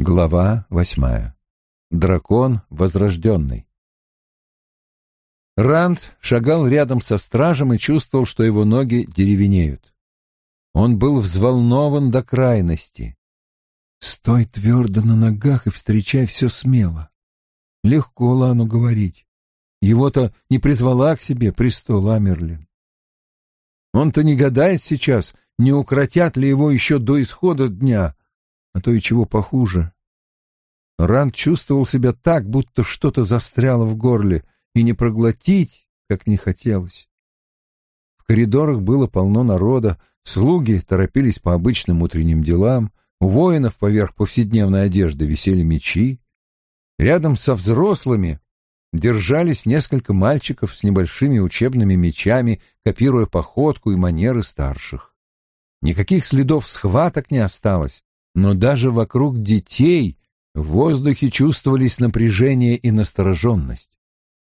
Глава восьмая. Дракон возрожденный. Ранд шагал рядом со стражем и чувствовал, что его ноги деревенеют. Он был взволнован до крайности. «Стой твердо на ногах и встречай все смело». Легко Лану говорить. Его-то не призвала к себе престол Амерлин. Он-то не гадает сейчас, не укротят ли его еще до исхода дня, а то и чего похуже. Ранд чувствовал себя так, будто что-то застряло в горле, и не проглотить, как не хотелось. В коридорах было полно народа, слуги торопились по обычным утренним делам, у воинов поверх повседневной одежды висели мечи. Рядом со взрослыми держались несколько мальчиков с небольшими учебными мечами, копируя походку и манеры старших. Никаких следов схваток не осталось, но даже вокруг детей в воздухе чувствовались напряжение и настороженность.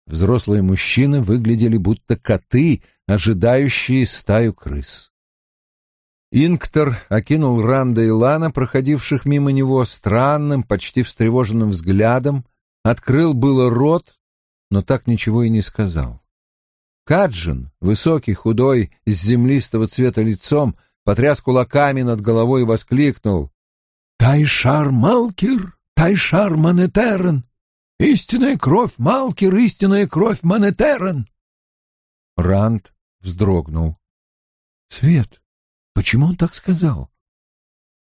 Взрослые мужчины выглядели будто коты, ожидающие стаю крыс. Инктор окинул Ранда и Лана, проходивших мимо него, странным, почти встревоженным взглядом, открыл было рот, но так ничего и не сказал. Каджин, высокий, худой, с землистого цвета лицом, потряс кулаками над головой и воскликнул. «Тайшар Малкир, Тайшар Манетерен! Истинная кровь Малкир, истинная кровь Манетерен!» Ранд вздрогнул. «Свет, почему он так сказал?»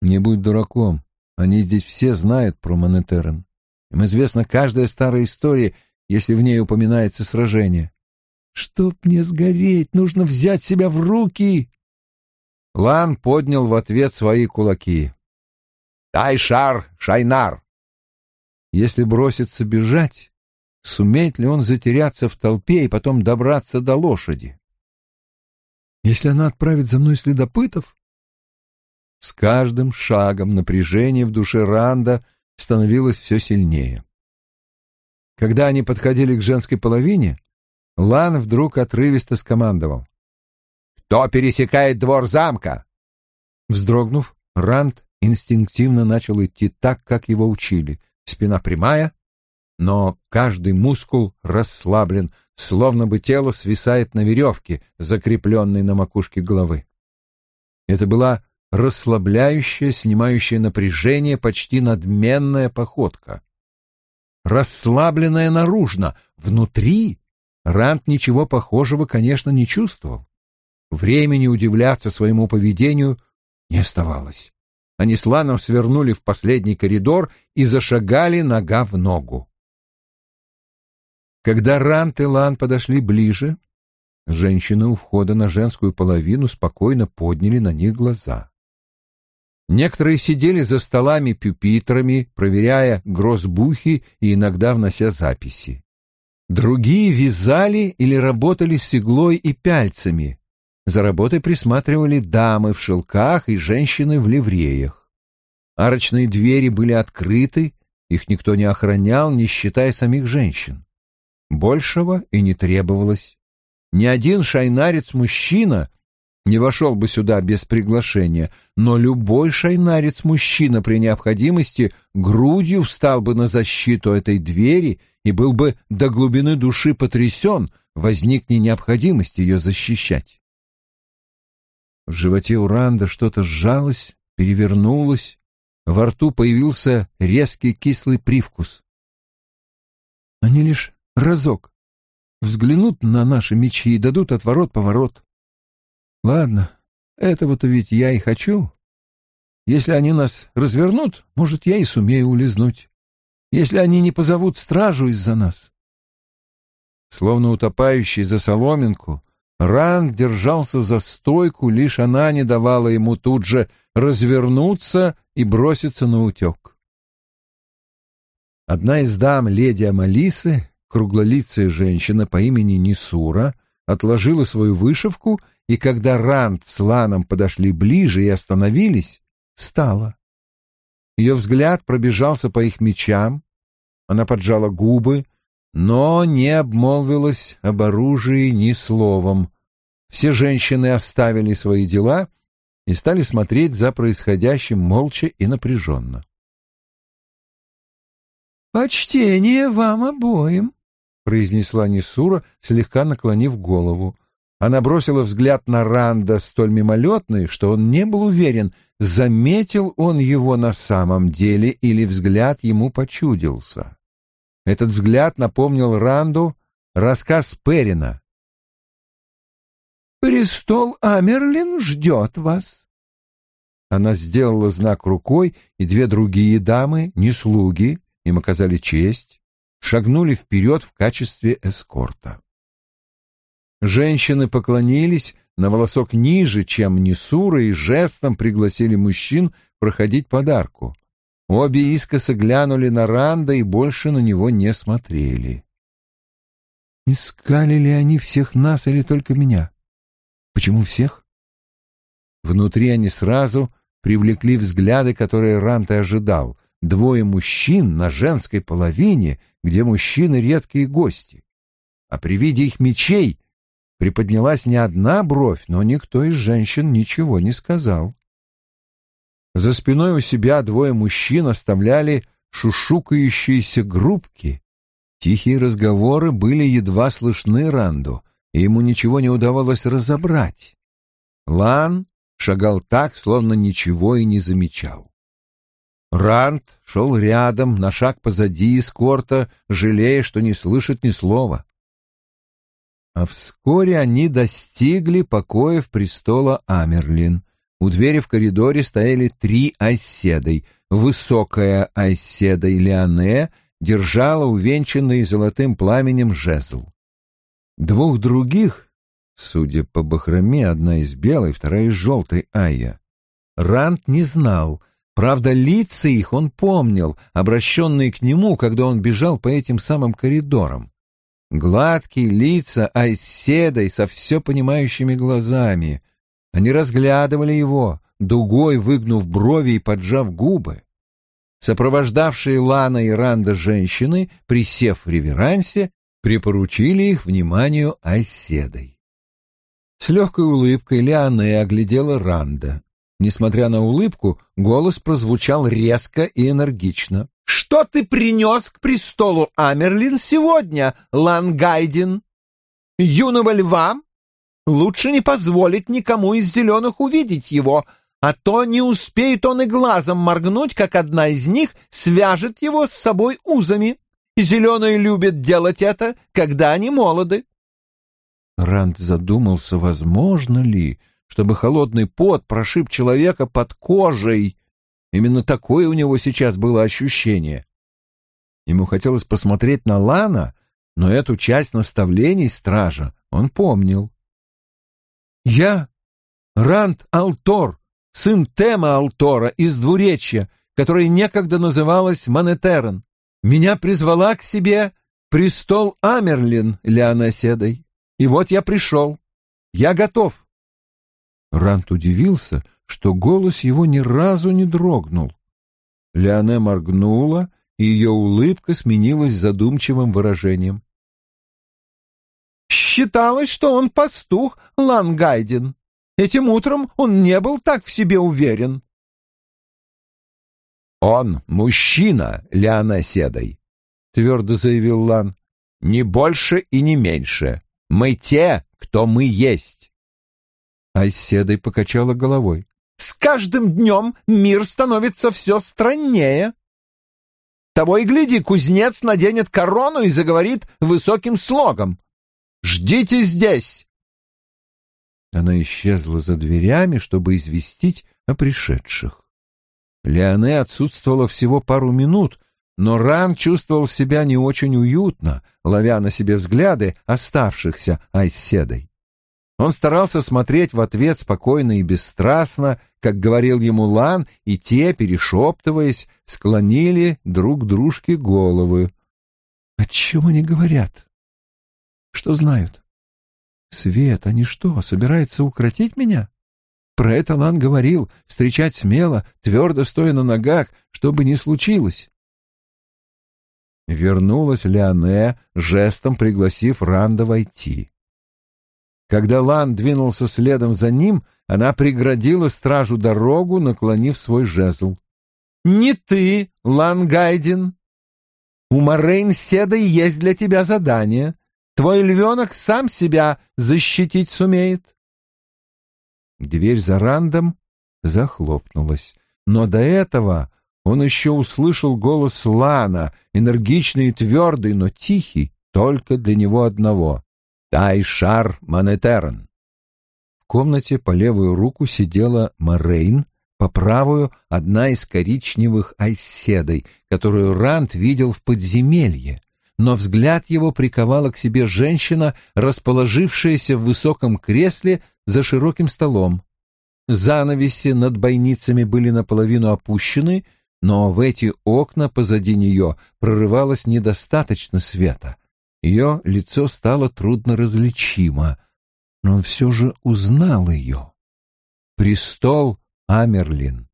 «Не будь дураком, они здесь все знают про Манетерен. Им известна каждая старая история, если в ней упоминается сражение. Чтоб мне сгореть, нужно взять себя в руки!» Лан поднял в ответ свои кулаки. Тайшар Шайнар. Если бросится бежать, сумеет ли он затеряться в толпе и потом добраться до лошади? Если она отправит за мной следопытов? С каждым шагом напряжение в душе Ранда становилось все сильнее. Когда они подходили к женской половине, Лан вдруг отрывисто скомандовал. «Кто пересекает двор замка?» Вздрогнув, Ранд инстинктивно начал идти так, как его учили. Спина прямая, но каждый мускул расслаблен, словно бы тело свисает на веревке, закрепленной на макушке головы. Это была расслабляющая, снимающая напряжение, почти надменная походка. Расслабленная наружно, внутри Рант ничего похожего, конечно, не чувствовал. Времени удивляться своему поведению не оставалось. Они с Ланом свернули в последний коридор и зашагали нога в ногу. Когда Рант и Лан подошли ближе, женщины у входа на женскую половину спокойно подняли на них глаза. Некоторые сидели за столами-пюпитрами, проверяя грозбухи и иногда внося записи. Другие вязали или работали с иглой и пяльцами, за работой присматривали дамы в шелках и женщины в ливреях. Арочные двери были открыты, их никто не охранял, не считая самих женщин. Большего и не требовалось. Ни один шайнарец-мужчина не вошел бы сюда без приглашения, но любой шайнарец-мужчина при необходимости грудью встал бы на защиту этой двери и был бы до глубины души потрясен, возникне необходимость ее защищать. В животе Уранда что-то сжалось, перевернулось, во рту появился резкий кислый привкус. Они лишь разок взглянут на наши мечи и дадут отворот-поворот. Ладно, этого-то ведь я и хочу. Если они нас развернут, может, я и сумею улизнуть. Если они не позовут стражу из-за нас. Словно утопающий за соломинку, Ранд держался за стойку, лишь она не давала ему тут же развернуться и броситься на утек. Одна из дам леди Амалисы, круглолицая женщина по имени Нисура, отложила свою вышивку, и когда Ранд с Ланом подошли ближе и остановились, встала. Ее взгляд пробежался по их мечам, она поджала губы, но не обмолвилась об оружии ни словом. Все женщины оставили свои дела и стали смотреть за происходящим молча и напряженно. «Почтение вам обоим», — произнесла Несура, слегка наклонив голову. Она бросила взгляд на Ранда столь мимолетный, что он не был уверен, заметил он его на самом деле или взгляд ему почудился. Этот взгляд напомнил Ранду рассказ Перина. «Престол Амерлин ждет вас». Она сделала знак рукой, и две другие дамы, не слуги, им оказали честь, шагнули вперед в качестве эскорта. Женщины поклонились на волосок ниже, чем Несура, и жестом пригласили мужчин проходить подарку. Обе искоса глянули на Ранда и больше на него не смотрели. Искали ли они всех нас или только меня? Почему всех? Внутри они сразу привлекли взгляды, которые Рант и ожидал. Двое мужчин на женской половине, где мужчины редкие гости. А при виде их мечей Приподнялась не одна бровь, но никто из женщин ничего не сказал. За спиной у себя двое мужчин оставляли шушукающиеся группки. Тихие разговоры были едва слышны Ранду, и ему ничего не удавалось разобрать. Лан шагал так, словно ничего и не замечал. Ранд шел рядом, на шаг позади эскорта, жалея, что не слышит ни слова. А вскоре они достигли покоев престола Амерлин. У двери в коридоре стояли три оседой. Высокая оседа Леоне держала увенчанный золотым пламенем жезл. Двух других, судя по бахроме, одна из белой, вторая из желтой Айя, Рант не знал. Правда, лица их он помнил, обращенные к нему, когда он бежал по этим самым коридорам. Гладкие лица Айседой со все понимающими глазами. Они разглядывали его, дугой выгнув брови и поджав губы. Сопровождавшие Лана и Ранда женщины, присев в реверансе, припоручили их вниманию Айседой. С легкой улыбкой Лиане оглядела Ранда. Несмотря на улыбку, голос прозвучал резко и энергично. Что ты принес к престолу Амерлин сегодня, Лангайдин? Юного льва? Лучше не позволить никому из зеленых увидеть его, а то не успеет он и глазом моргнуть, как одна из них свяжет его с собой узами. Зеленые любят делать это, когда они молоды. Ранд задумался, возможно ли, чтобы холодный пот прошиб человека под кожей, Именно такое у него сейчас было ощущение. Ему хотелось посмотреть на Лана, но эту часть наставлений стража он помнил. «Я Ранд Алтор, сын Тема Алтора из Двуречья, которая некогда называлась Манетерен. Меня призвала к себе престол Амерлин Леонаседой. И вот я пришел. Я готов». Рант удивился, что голос его ни разу не дрогнул. Леоне моргнула, и ее улыбка сменилась задумчивым выражением. «Считалось, что он пастух, Лангайден. Этим утром он не был так в себе уверен». «Он мужчина, Леоне Седой», — твердо заявил Лан. «Не больше и не меньше. Мы те, кто мы есть». Айседой покачала головой. С каждым днем мир становится все страннее. Того и гляди, кузнец наденет корону и заговорит высоким слогом. «Ждите здесь!» Она исчезла за дверями, чтобы известить о пришедших. Леоне отсутствовала всего пару минут, но Ран чувствовал себя не очень уютно, ловя на себе взгляды оставшихся Айседой. Он старался смотреть в ответ спокойно и бесстрастно, как говорил ему Лан, и те, перешептываясь, склонили друг дружке головы. О чем они говорят? Что знают? Свет, они что, собираются укротить меня? Про это Лан говорил, встречать смело, твердо стоя на ногах, что бы ни случилось. Вернулась Леоне, жестом пригласив Ранда войти. Когда Лан двинулся следом за ним, она преградила стражу дорогу, наклонив свой жезл. «Не ты, Лан Гайден!» У Морейн Седа есть для тебя задание. Твой львенок сам себя защитить сумеет. Дверь за рандом захлопнулась, но до этого он еще услышал голос Лана, энергичный и твердый, но тихий, только для него одного. «Тайшар Манетерн». В комнате по левую руку сидела Морейн, по правую — одна из коричневых айседой, которую Ранд видел в подземелье, но взгляд его приковала к себе женщина, расположившаяся в высоком кресле за широким столом. Занавеси над бойницами были наполовину опущены, но в эти окна позади нее прорывалось недостаточно света. Ее лицо стало трудно различимо, но он все же узнал ее. Престол Амерлин.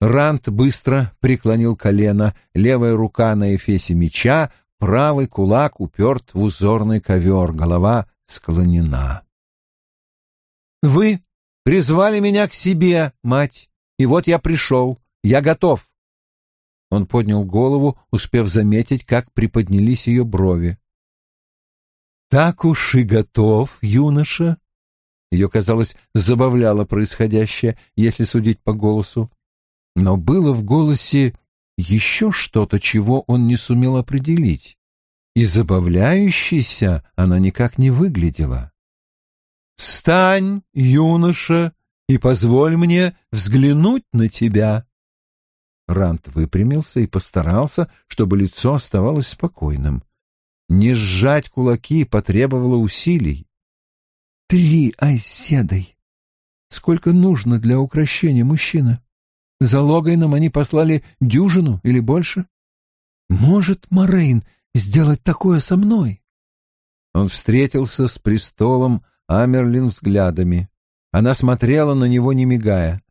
Рант быстро преклонил колено, левая рука на эфесе меча, правый кулак уперт в узорный ковер, голова склонена. «Вы призвали меня к себе, мать, и вот я пришел, я готов». Он поднял голову, успев заметить, как приподнялись ее брови. «Так уж и готов, юноша», ее, казалось, забавляло происходящее, если судить по голосу. Но было в голосе еще что-то, чего он не сумел определить. И забавляющейся она никак не выглядела. «Встань, юноша, и позволь мне взглянуть на тебя». Рант выпрямился и постарался, чтобы лицо оставалось спокойным. Не сжать кулаки потребовало усилий. Три оседой. Сколько нужно для украшения мужчины? Залогой нам они послали дюжину или больше. Может, Морейн сделать такое со мной? Он встретился с престолом Амерлин взглядами. Она смотрела на него, не мигая.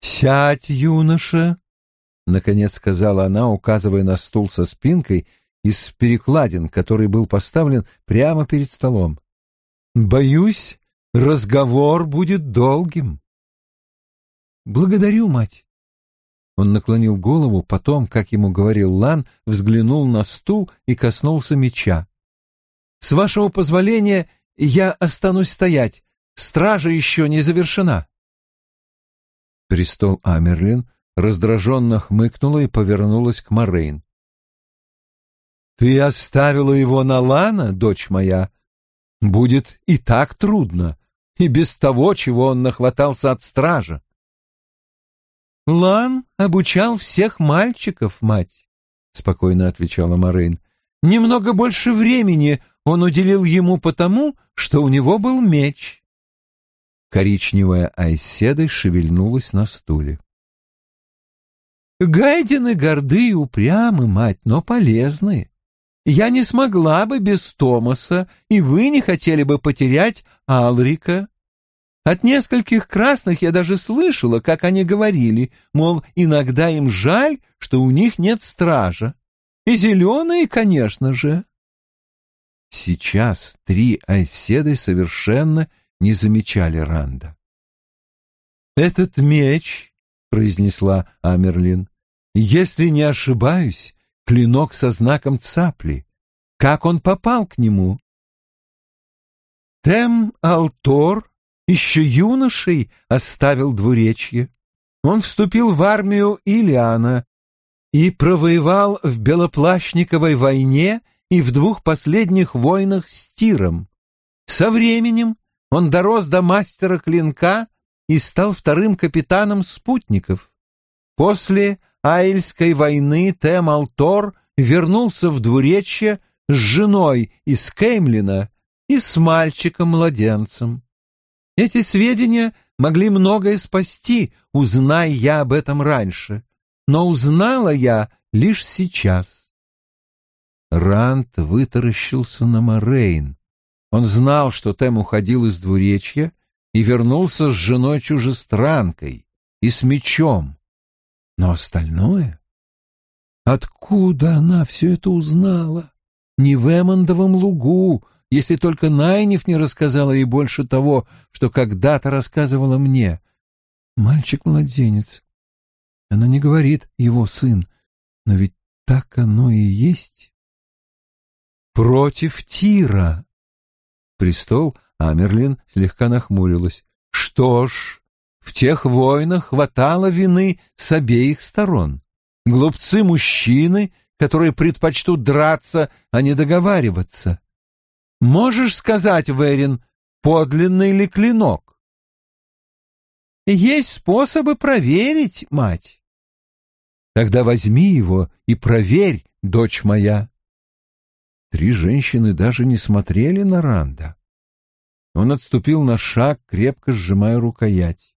«Сядь, юноша!» — наконец сказала она, указывая на стул со спинкой из перекладин, который был поставлен прямо перед столом. Боюсь, разговор будет долгим. Благодарю, мать. Он наклонил голову, потом, как ему говорил Лан, взглянул на стул и коснулся меча. «С вашего позволения я останусь стоять. Стража еще не завершена». Престол Амерлин раздраженно хмыкнула и повернулась к Морейн. «Ты оставила его на Лана, дочь моя?» будет и так трудно, и без того, чего он нахватался от стража. «Лан обучал всех мальчиков, мать», — спокойно отвечала Морейн. «Немного больше времени он уделил ему потому, что у него был меч». Коричневая Айседа шевельнулась на стуле. «Гайдины горды и упрямы, мать, но полезны. Я не смогла бы без Томаса, и вы не хотели бы потерять Алрика. От нескольких красных я даже слышала, как они говорили, мол, иногда им жаль, что у них нет стража. И зеленые, конечно же. Сейчас три оседы совершенно не замечали Ранда. «Этот меч», — произнесла Амерлин, — «если не ошибаюсь, клинок со знаком цапли. Как он попал к нему? Тем Алтор еще юношей оставил двуречье. Он вступил в армию Илиана и провоевал в Белоплащниковой войне и в двух последних войнах с Тиром. Со временем он дорос до мастера клинка и стал вторым капитаном спутников. После Айльской войны Тем Алтор вернулся в двуречье с женой из Кеймлина и с мальчиком-младенцем. Эти сведения могли многое спасти, узнай я об этом раньше, но узнала я лишь сейчас. Рант вытаращился на Морейн. Он знал, что Тем уходил из двуречья и вернулся с женой-чужестранкой и с мечом. Но остальное? Откуда она все это узнала? Не в Эммондовом лугу, если только Найниф не рассказала ей больше того, что когда-то рассказывала мне. Мальчик-младенец. Она не говорит «его сын», но ведь так оно и есть. Против Тира. Престол Амерлин слегка нахмурилась. Что ж, в тех войнах хватало вины с обеих сторон. Глупцы-мужчины, которые предпочтут драться, а не договариваться. Можешь сказать, Верин, подлинный ли клинок? Есть способы проверить, мать. Тогда возьми его и проверь, дочь моя. Три женщины даже не смотрели на Ранда. Он отступил на шаг, крепко сжимая рукоять.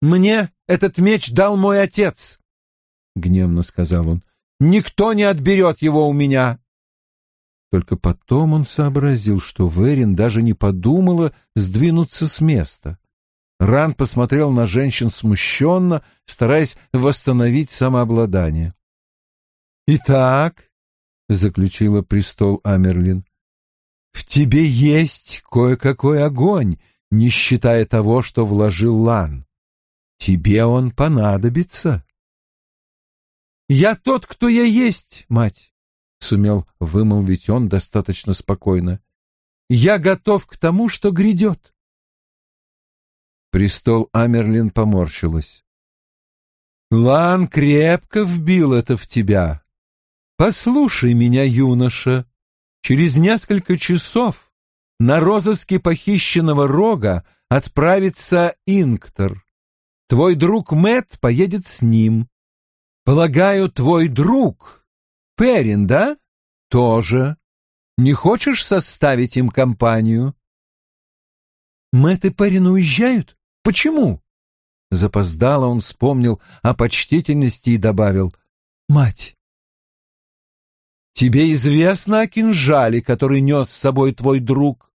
«Мне этот меч дал мой отец», — гневно сказал он. «Никто не отберет его у меня». Только потом он сообразил, что Верин даже не подумала сдвинуться с места. Ран посмотрел на женщин смущенно, стараясь восстановить самообладание. «Итак», — заключила престол Амерлин, — «в тебе есть кое-какой огонь, не считая того, что вложил Лан. Тебе он понадобится». «Я тот, кто я есть, мать», — сумел вымолвить он достаточно спокойно. «Я готов к тому, что грядет». Престол Амерлин поморщилась. Лан крепко вбил это в тебя. Послушай меня, юноша. Через несколько часов на розыске похищенного рога отправится Инктор. Твой друг Мэт поедет с ним. Полагаю, твой друг Перин, да? Тоже. Не хочешь составить им компанию? Мэт и Перин уезжают? Почему? Запоздало он вспомнил о почтительности и добавил «Мать». «Тебе известно о кинжале, который нес с собой твой друг?»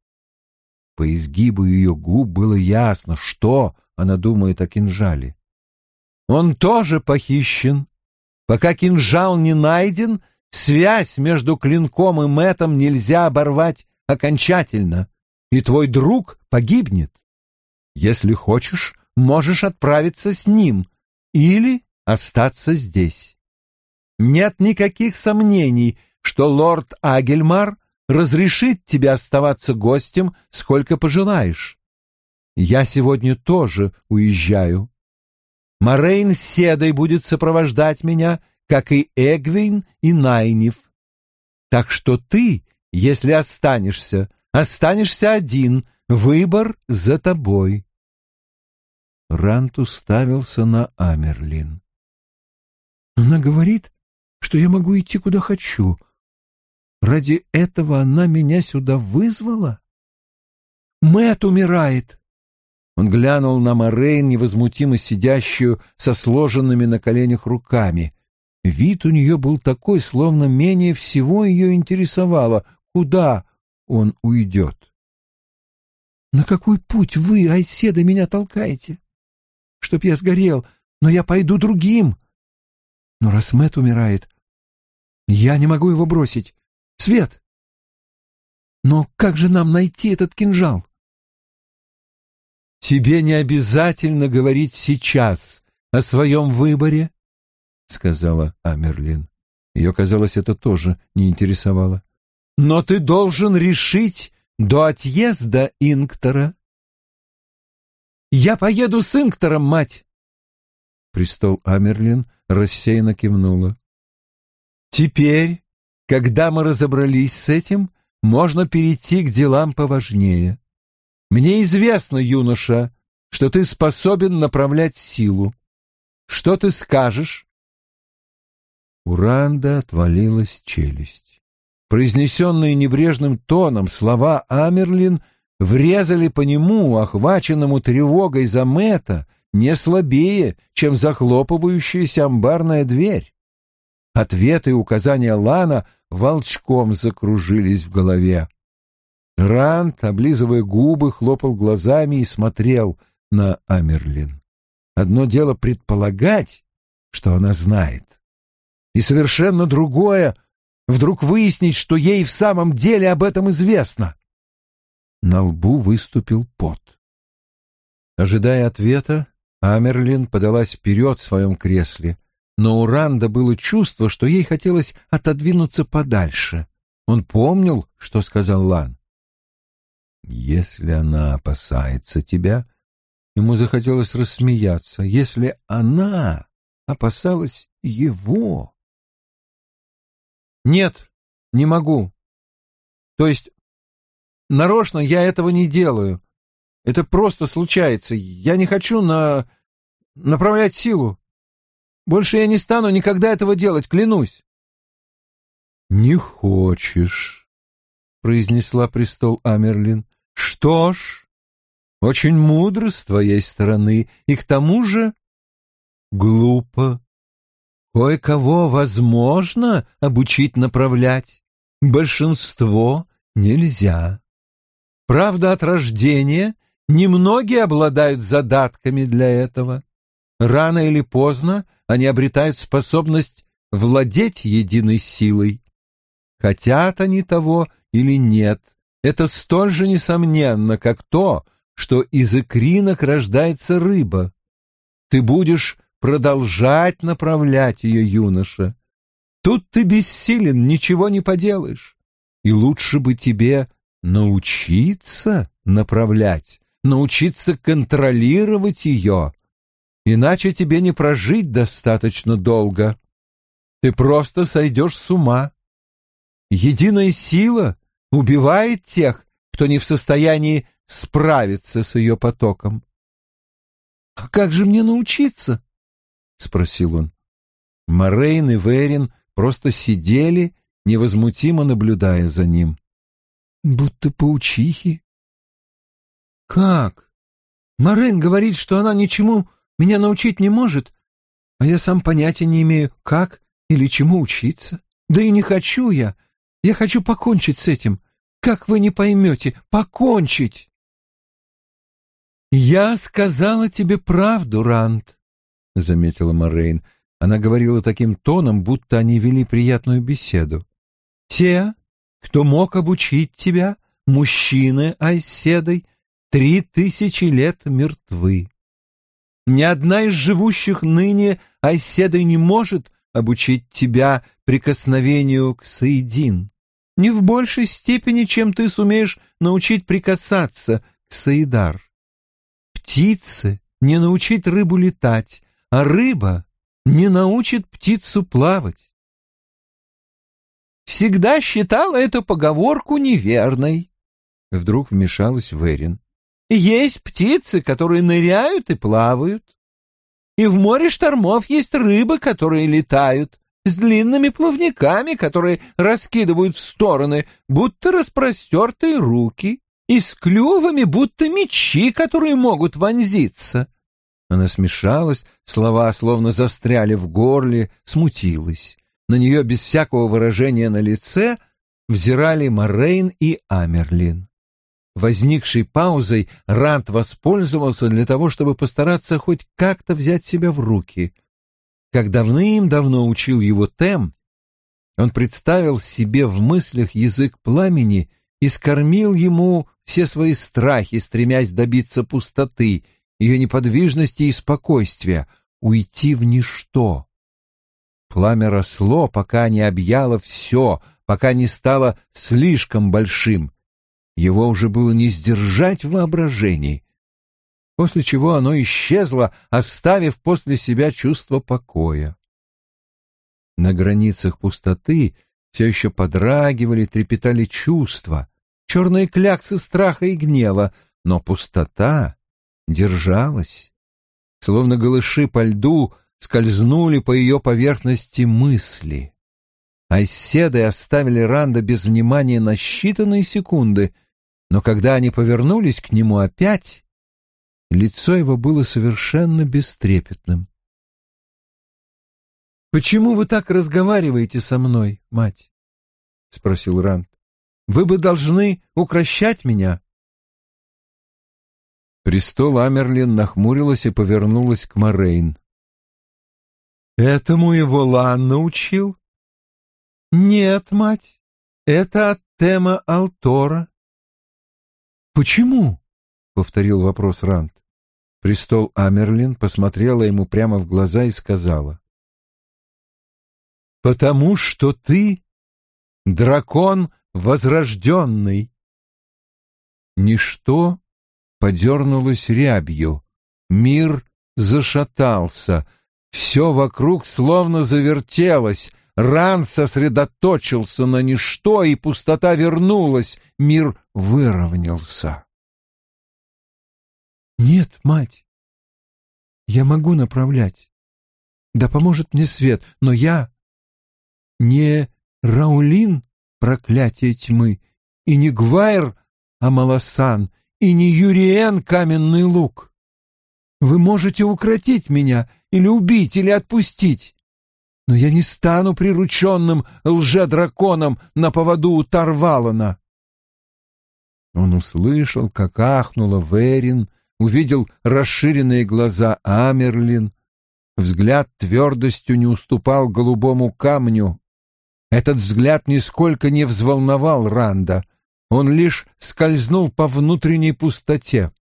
По изгибу ее губ было ясно, что она думает о кинжале. «Он тоже похищен. Пока кинжал не найден, связь между клинком и мэтом нельзя оборвать окончательно, и твой друг погибнет. Если хочешь, можешь отправиться с ним или остаться здесь. Нет никаких сомнений, что лорд Агельмар разрешит тебе оставаться гостем, сколько пожелаешь. Я сегодня тоже уезжаю. Морейн с Седой будет сопровождать меня, как и Эгвин и Найниф. Так что ты, если останешься, останешься один, выбор за тобой. Рант уставился на Амерлин. Она говорит, что я могу идти куда хочу. Ради этого она меня сюда вызвала? Мэт умирает. Он глянул на Морейн, невозмутимо сидящую со сложенными на коленях руками. Вид у нее был такой, словно менее всего ее интересовало, куда он уйдет. «На какой путь вы, Айседа, меня толкаете? чтоб я сгорел, но я пойду другим. Но раз Мэтт умирает, я не могу его бросить. Свет! Но как же нам найти этот кинжал? Тебе не обязательно говорить сейчас о своем выборе, — сказала Амерлин. Ее, казалось, это тоже не интересовало. Но ты должен решить до отъезда Инктора. «Я поеду с Инктором, мать!» Престол Амерлин рассеянно кивнула. «Теперь, когда мы разобрались с этим, можно перейти к делам поважнее. Мне известно, юноша, что ты способен направлять силу. Что ты скажешь?» У Ранда отвалилась челюсть. Произнесенные небрежным тоном слова Амерлин — врезали по нему, охваченному тревогой за Мэтта, не слабее, чем захлопывающаяся амбарная дверь. Ответы и указания Лана волчком закружились в голове. Рант, облизывая губы, хлопал глазами и смотрел на Амерлин. Одно дело предполагать, что она знает, и совершенно другое — вдруг выяснить, что ей в самом деле об этом известно. На лбу выступил пот. Ожидая ответа, Амерлин подалась вперед в своем кресле. но у Ранда было чувство, что ей хотелось отодвинуться подальше. Он помнил, что сказал Лан. «Если она опасается тебя...» Ему захотелось рассмеяться. «Если она опасалась его...» «Нет, не могу. То есть, нарочно я этого не делаю. Это просто случается. Я не хочу на... направлять силу. Больше я не стану никогда этого делать, клянусь. «Не хочешь», — произнесла престол Амерлин. «Что ж, очень мудро с твоей стороны, и к тому же глупо. Кое-кого возможно обучить направлять, большинство нельзя. Правда, от рождения немногие обладают задатками для этого. Рано или поздно они обретают способность владеть единой силой. Хотят они того или нет, это столь же несомненно, как то, что из икринок рождается рыба. Ты будешь продолжать направлять ее, юноша. Тут ты бессилен, ничего не поделаешь. И лучше бы тебе научиться направлять, научиться контролировать ее, иначе тебе не прожить достаточно долго. Ты просто сойдешь с ума. Единая сила убивает тех, кто не в состоянии справиться с ее потоком. — А как же мне научиться? — спросил он. Морейн и Верин просто сидели, невозмутимо наблюдая за ним. — Будто паучихи. — Как? Морейн говорит, что она ничему меня научить не может, а я сам понятия не имею, как или чему учиться. Да и не хочу я. Я хочу покончить с этим. Как вы не поймете, покончить!» «Я сказала тебе правду, Рант», — заметила Морейн. Она говорила таким тоном, будто они вели приятную беседу. «Те, кто мог обучить тебя, мужчины Айседой, три тысячи лет мертвы. Ни одна из живущих ныне Айседой не может обучить тебя прикосновению к Саидин. Не в большей степени, чем ты сумеешь научить прикасаться к Саидар. Птице не научить рыбу летать, а рыба не научит птицу плавать. Всегда считала эту поговорку неверной. Вдруг вмешалась Верин. Есть птицы, которые ныряют и плавают. И в море штормов есть рыбы, которые летают, с длинными плавниками, которые раскидывают в стороны, будто распростертые руки, и с клювами, будто мечи, которые могут вонзиться. Она смешалась, слова словно застряли в горле, смутилась. На нее без всякого выражения на лице взирали Морейн и Амерлин. Возникшей паузой Рант воспользовался для того, чтобы постараться хоть как-то взять себя в руки. Как давным-давно учил его Тем, он представил себе в мыслях язык пламени и скормил ему все свои страхи, стремясь добиться пустоты, ее неподвижности и спокойствия, уйти в ничто. Пламя росло, пока не объяло все, пока не стало слишком большим, его уже было не сдержать в воображении, после чего оно исчезло, оставив после себя чувство покоя. На границах пустоты все еще подрагивали, трепетали чувства, черные кляксы страха и гнева, но пустота держалась. Словно голыши по льду скользнули по ее поверхности мысли. Айседы оставили Ранда без внимания на считанные секунды — но когда они повернулись к нему опять, лицо его было совершенно бестрепетным. «Почему вы так разговариваете со мной, мать?» — спросил Ранд. «Вы бы должны укращать меня». Престол Амерлин нахмурилась и повернулась к Морейн. «Этому его Лан научил?» «Нет, мать, это от Тема Алтора. «Почему?» — повторил вопрос Ранд. Престол Амерлин посмотрела ему прямо в глаза и сказала. Потому что ты — дракон возрожденный. Ничто подернулось рябью, мир зашатался, все вокруг словно завертелось, Ран сосредоточился на ничто, и пустота вернулась, мир выровнялся. «Нет, мать, я могу направлять. Да поможет мне свет, но я не Раулин, проклятие тьмы, и не Гвайр, Амаласан, и не Юриен, каменный лук. Вы можете укротить меня, или убить, или отпустить. Но я не стану прирученным лже-драконом на поводу у Тарвалана. Он услышал, как ахнула Верин, увидел расширенные глаза Амерлин. Взгляд твердостью не уступал голубому камню. Этот взгляд нисколько не взволновал Ранда. Он лишь скользнул по внутренней пустоте.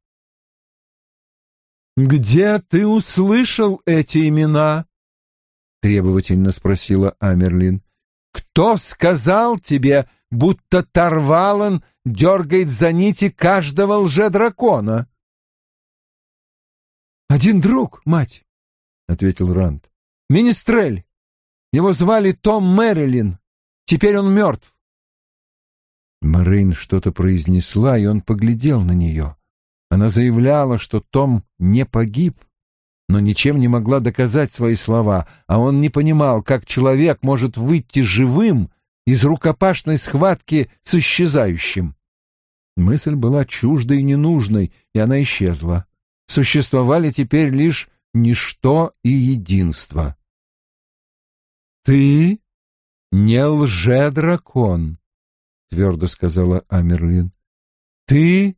«Где ты услышал эти имена?» — требовательно спросила Амерлин. «Кто сказал тебе, будто Тарвалан дергает за нити каждого лжедракона?» «Один друг, мать», — ответил Ранд. «Министрель. Его звали Том Мэрилин. Теперь он мертв». Морейн что-то произнесла, и он поглядел на нее. Она заявляла, что Том не погиб, но ничем не могла доказать свои слова, а он не понимал, как человек может выйти живым из рукопашной схватки с исчезающим. Мысль была чуждой и ненужной, и она исчезла. Существовали теперь лишь ничто и единство. «Ты не лже-дракон», — твердо сказала Амерлин. «Ты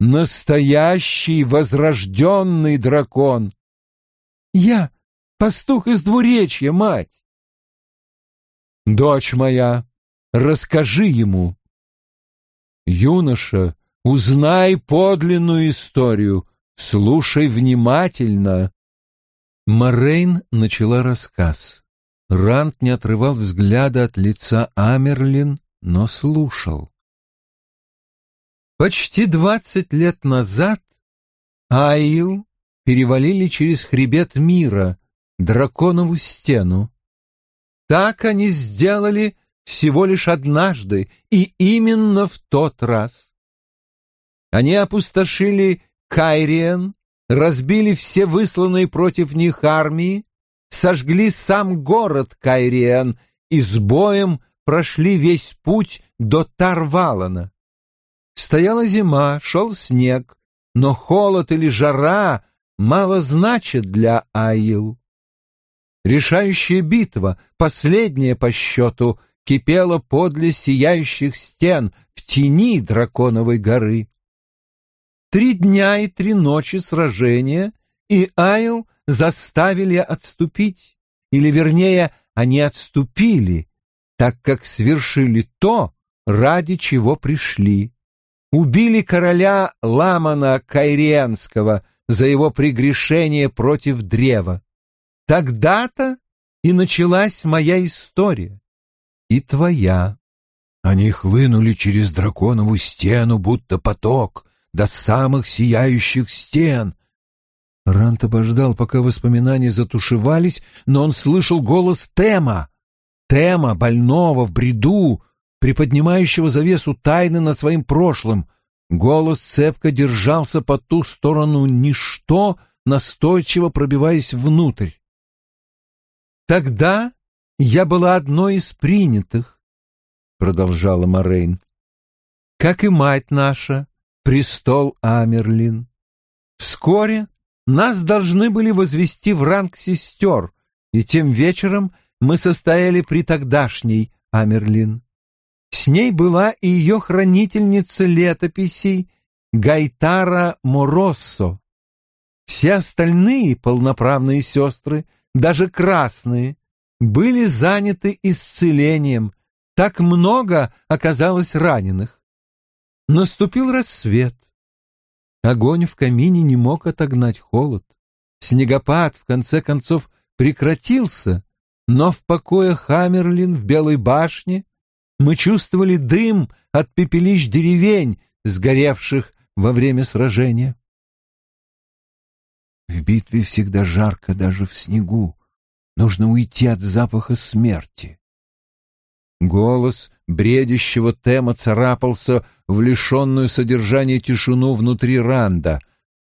настоящий возрожденный дракон. Я пастух из двуречья, мать. Дочь моя, расскажи ему. Юноша, узнай подлинную историю, слушай внимательно. Морейн начала рассказ. Рант не отрывал взгляда от лица Амерлин, но слушал. Почти двадцать лет назад Аил перевалили через хребет мира, драконову стену. Так они сделали всего лишь однажды, и именно в тот раз. Они опустошили Кайриен, разбили все высланные против них армии, сожгли сам город Кайриен и с боем прошли весь путь до Тарвалана. Стояла зима, шел снег, но холод или жара мало значат для Аил. Решающая битва, последняя по счету, кипела подле сияющих стен в тени драконовой горы. Три дня и три ночи сражения, и Айл заставили отступить, или, вернее, они отступили, так как свершили то, ради чего пришли убили короля Ламана Кайриенского за его прегрешение против древа. Тогда-то и началась моя история. И твоя. Они хлынули через драконову стену, будто поток, до самых сияющих стен. Рант обождал, пока воспоминания затушевались, но он слышал голос Тема. Тема, больного в бреду, приподнимающего завесу тайны над своим прошлым. Голос цепко держался по ту сторону ничто, настойчиво пробиваясь внутрь. «Тогда я была одной из принятых», — продолжала Морейн, — «как и мать наша, престол Амерлин. Вскоре нас должны были возвести в ранг сестер, и тем вечером мы состояли при тогдашней Амерлин. С ней была и ее хранительница летописей Гайтара Мороссо. Все остальные полноправные сестры, даже красные, были заняты исцелением, так много оказалось раненых. Наступил рассвет. Огонь в камине не мог отогнать холод. Снегопад, в конце концов, прекратился, но в покоях Хаммерлин в Белой башне мы чувствовали дым от пепелищ деревень, сгоревших во время сражения. В битве всегда жарко даже в снегу. Нужно уйти от запаха смерти. Голос бредящего Тема царапался в лишенную содержания тишину внутри Ранда.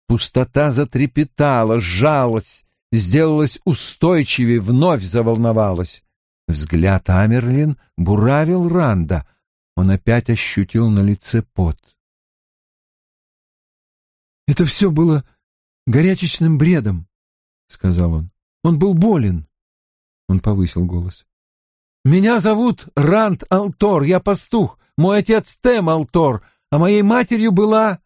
Пустота затрепетала, сжалась, сделалась устойчивее, вновь заволновалась. Взгляд Амерлин буравил Ранда. Он опять ощутил на лице пот. «Это все было горячечным бредом», — сказал он. «Он был болен». Он повысил голос. «Меня зовут Ранд Алтор, я пастух. Мой отец Тем Алтор, а моей матерью была...»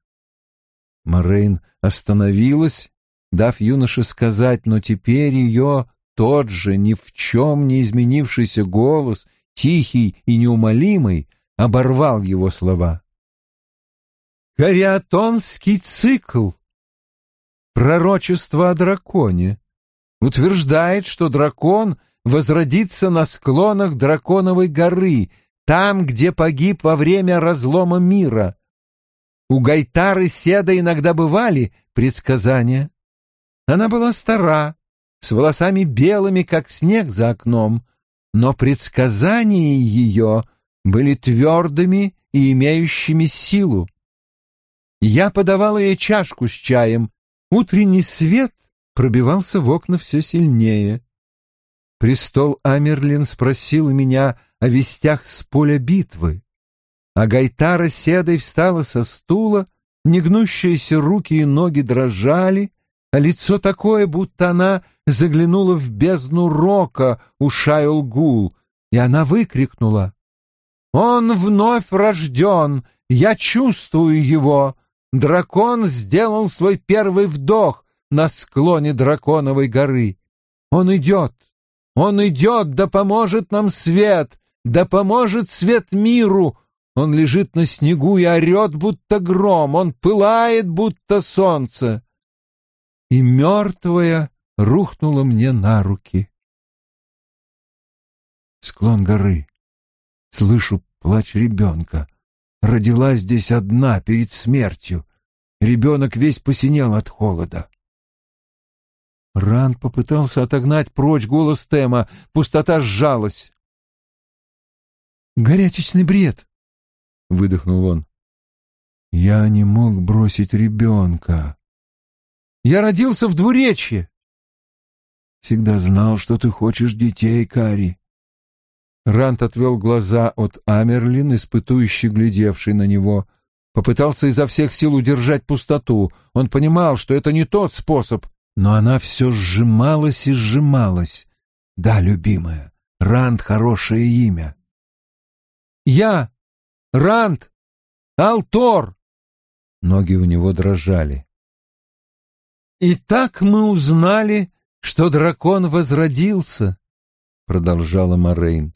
Морейн остановилась, дав юноше сказать, но теперь ее тот же ни в чем не изменившийся голос, тихий и неумолимый, оборвал его слова. «Кариатонский цикл. Пророчество о драконе. Утверждает, что дракон возродится на склонах драконовой горы, там, где погиб во время разлома мира. У Гайтары Седа иногда бывали предсказания. Она была стара, с волосами белыми, как снег за окном, но предсказания ее были твердыми и имеющими силу. Я подавала ей чашку с чаем. Утренний свет пробивался в окна все сильнее. Престол Амерлин спросил меня о вестях с поля битвы. А Гайтара седой встала со стула, негнущиеся руки и ноги дрожали, а лицо такое, будто она заглянула в бездну рока у Шайол-Гул, и она выкрикнула. «Он вновь рожден! Я чувствую его! Дракон сделал свой первый вдох на склоне драконовой горы. Он идет! Он идет! Да поможет нам свет! Да поможет свет миру! Он лежит на снегу и орет, будто гром, он пылает, будто солнце и мертвая рухнула мне на руки. Склон горы. Слышу плач ребенка. Родилась здесь одна перед смертью. Ребенок весь посинел от холода. Ран попытался отогнать прочь голос Тема. Пустота сжалась. «Горячечный бред!» — выдохнул он. «Я не мог бросить ребенка», я родился в двуречье. Всегда знал, что ты хочешь детей, Кари. Рант отвел глаза от Амерлин, испытующий, глядевший на него. Попытался изо всех сил удержать пустоту. Он понимал, что это не тот способ, но она все сжималась и сжималась. Да, любимая, Рант — хорошее имя. Я, Рант, Алтор. Ноги у него дрожали. «И так мы узнали, что дракон возродился», — продолжала Морейн.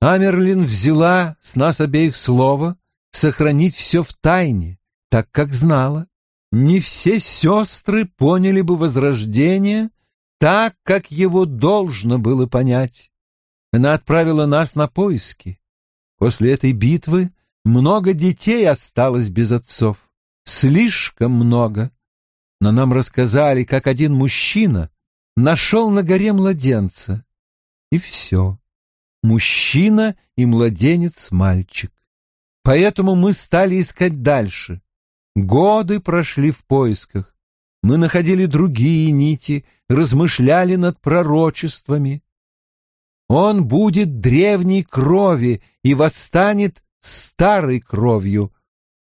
«Амерлин взяла с нас обеих слово сохранить все в тайне, так как знала. Не все сестры поняли бы возрождение так, как его должно было понять. Она отправила нас на поиски. После этой битвы много детей осталось без отцов. Слишком много но нам рассказали, как один мужчина нашел на горе младенца. И все. Мужчина и младенец-мальчик. Поэтому мы стали искать дальше. Годы прошли в поисках. Мы находили другие нити, размышляли над пророчествами. Он будет древней крови и восстанет старой кровью.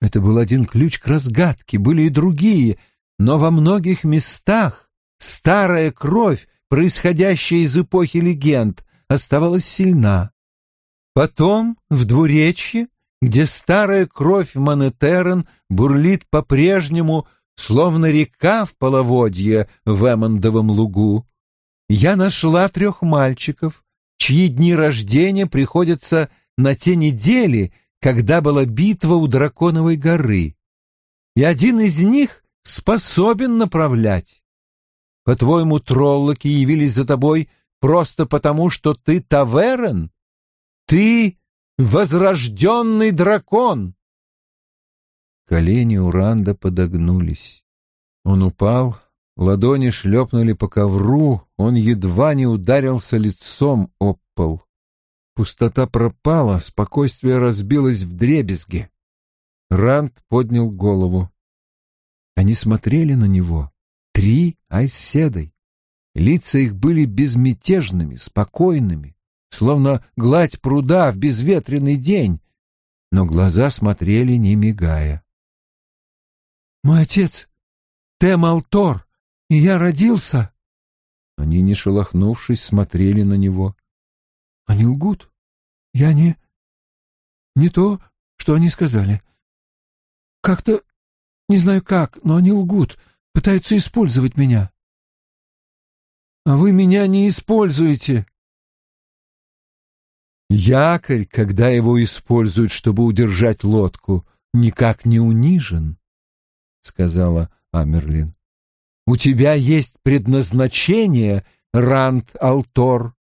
Это был один ключ к разгадке, были и другие — но во многих местах старая кровь, происходящая из эпохи легенд, оставалась сильна. Потом в двуречье, где старая кровь Монетерен бурлит по-прежнему, словно река в половодье в Эммондовом лугу, я нашла трех мальчиков, чьи дни рождения приходятся на те недели, когда была битва у Драконовой горы. И один из них способен направлять. По-твоему, троллоки явились за тобой просто потому, что ты Таверен? Ты возрожденный дракон!» Колени Уранда подогнулись. Он упал, ладони шлепнули по ковру, он едва не ударился лицом об пол. Пустота пропала, спокойствие разбилось в дребезги. Ранд поднял голову. Они смотрели на него, три айседой. Лица их были безмятежными, спокойными, словно гладь пруда в безветренный день, но глаза смотрели, не мигая. «Мой отец Темалтор, и я родился!» Они, не шелохнувшись, смотрели на него. «Они лгут. Я не... не то, что они сказали. Как-то... не знаю как, но они лгут, пытаются использовать меня». «А вы меня не используете!» Якорь, когда его используют, чтобы удержать лодку, никак не унижен, — сказала Амерлин. У тебя есть предназначение, Ранд Алтор.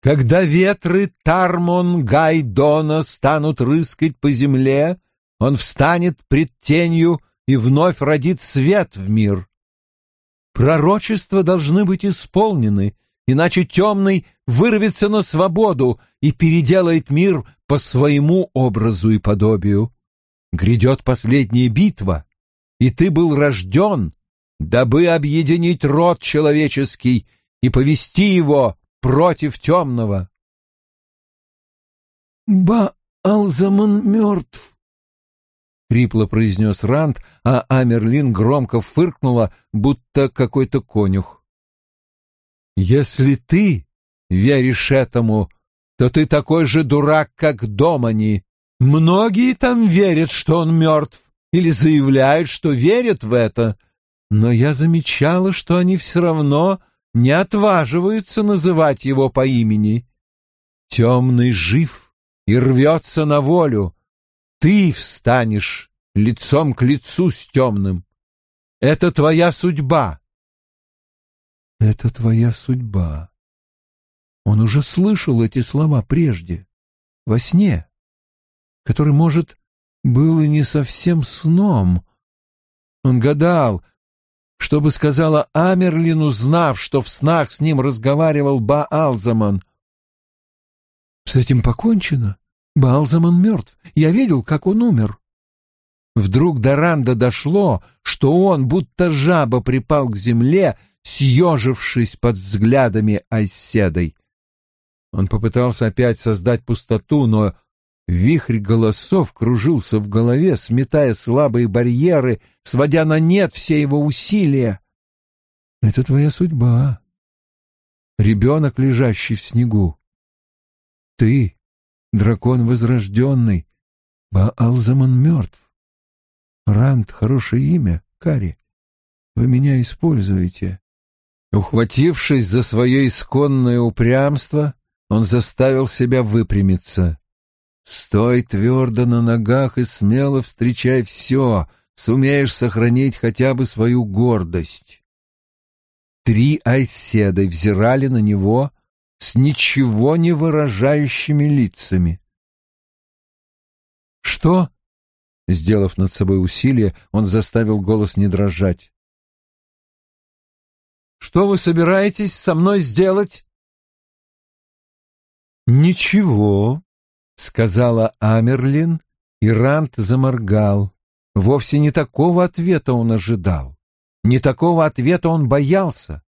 Когда ветры Тармон Гайдона станут рыскать по земле, он встанет пред тенью и вновь родит свет в мир. Пророчества должны быть исполнены, иначе темный вырвется на свободу и переделает мир по своему образу и подобию. Грядет последняя битва, и ты был рожден, дабы объединить род человеческий и повести его против темного. «Ба-Алзаман мертв», — хрипло произнес Ранд, а Амерлин громко фыркнула, будто какой-то конюх. «Если ты веришь этому, то ты такой же дурак, как Домани. Многие там верят, что он мертв, или заявляют, что верят в это, но я замечала, что они все равно не отваживаются называть его по имени. Темный жив и рвется на волю. Ты встанешь лицом к лицу с темным. Это твоя судьба. Это твоя судьба. Он уже слышал эти слова прежде, во сне, который, может, был и не совсем сном. Он гадал, что бы сказала Амерлин, узнав, что в снах с ним разговаривал Баалзаман? «С этим покончено. Баалзаман мертв. Я видел, как он умер». Вдруг до Ранда дошло, что он, будто жаба, припал к земле, съежившись под взглядами Айседой. Он попытался опять создать пустоту, но Вихрь голосов кружился в голове, сметая слабые барьеры, сводя на нет все его усилия. «Это твоя судьба. Ребенок, лежащий в снегу. Ты, дракон возрожденный, Баалзаман мертв. Ранд — хорошее имя, Кари. Вы меня используете». Ухватившись за свое исконное упрямство, он заставил себя выпрямиться. Стой твердо на ногах и смело встречай все, сумеешь сохранить хотя бы свою гордость. Три айседы взирали на него с ничего не выражающими лицами. «Что?» — сделав над собой усилие, он заставил голос не дрожать. «Что вы собираетесь со мной сделать?» «Ничего», — сказала Амерлин, и Рант заморгал. Вовсе не такого ответа он ожидал. Не такого ответа он боялся.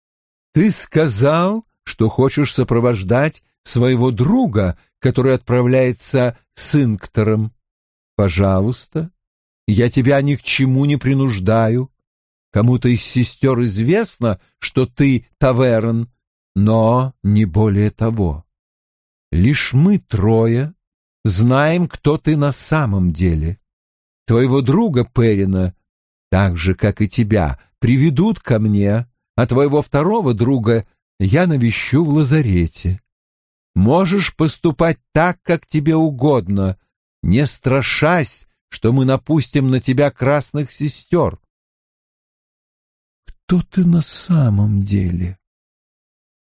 «Ты сказал, что хочешь сопровождать своего друга, который отправляется с Инктором. Пожалуйста, я тебя ни к чему не принуждаю. Кому-то из сестер известно, что ты Таверн, но не более того. Лишь мы трое знаем, кто ты на самом деле. Твоего друга Перина, так же, как и тебя, приведут ко мне, а твоего второго друга я навещу в лазарете. Можешь поступать так, как тебе угодно, не страшась, что мы напустим на тебя красных сестер. Кто ты на самом деле?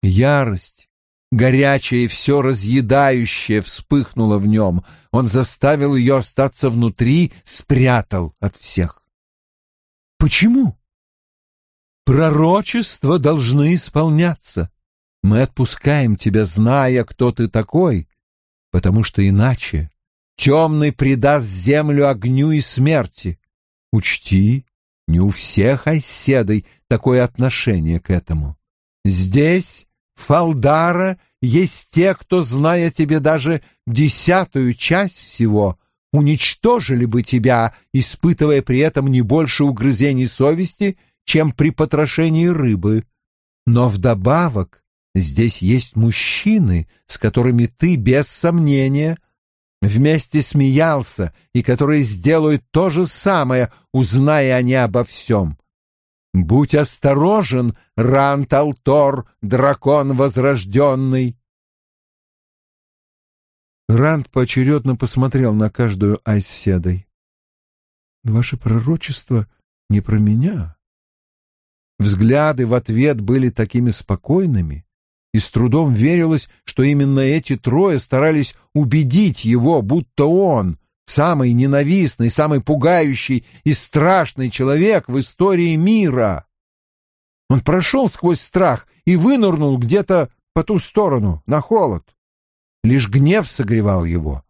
Ярость, Горячее, все разъедающее вспыхнуло в нем. Он заставил ее остаться внутри, спрятал от всех. Почему? Пророчества должны исполняться. Мы отпускаем тебя, зная, кто ты такой, потому что иначе темный предаст землю огню и смерти. Учти, не у всех оседой такое отношение к этому. Здесь, Фалдара, есть те, кто, зная тебе даже десятую часть всего, уничтожили бы тебя, испытывая при этом не больше угрызений совести, чем при потрошении рыбы. Но вдобавок здесь есть мужчины, с которыми ты, без сомнения, вместе смеялся и которые сделают то же самое, узная они обо всем. Будь осторожен, Рант-Алтор, дракон возрожденный. Ранд поочередно посмотрел на каждую оседой. «Ваше пророчество не про меня». Взгляды в ответ были такими спокойными, и с трудом верилось, что именно эти трое старались убедить его, будто он — самый ненавистный, самый пугающий и страшный человек в истории мира. Он прошел сквозь страх и вынырнул где-то по ту сторону, на холод. Лишь гнев согревал его.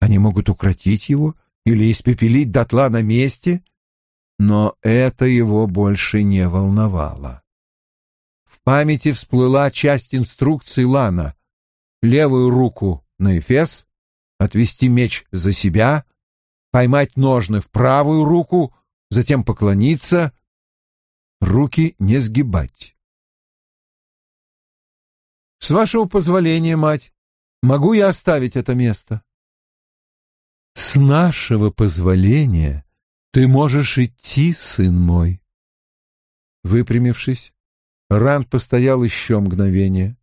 Они могут укротить его или испепелить дотла на месте, но это его больше не волновало. В памяти всплыла часть инструкции Лана. Левую руку на эфес, отвести меч за себя, поймать ножны в правую руку, затем поклониться, руки не сгибать. «С вашего позволения, мать, Могу я оставить это место? С нашего позволения ты можешь идти, сын мой. Выпрямившись, Ранд постоял еще мгновение.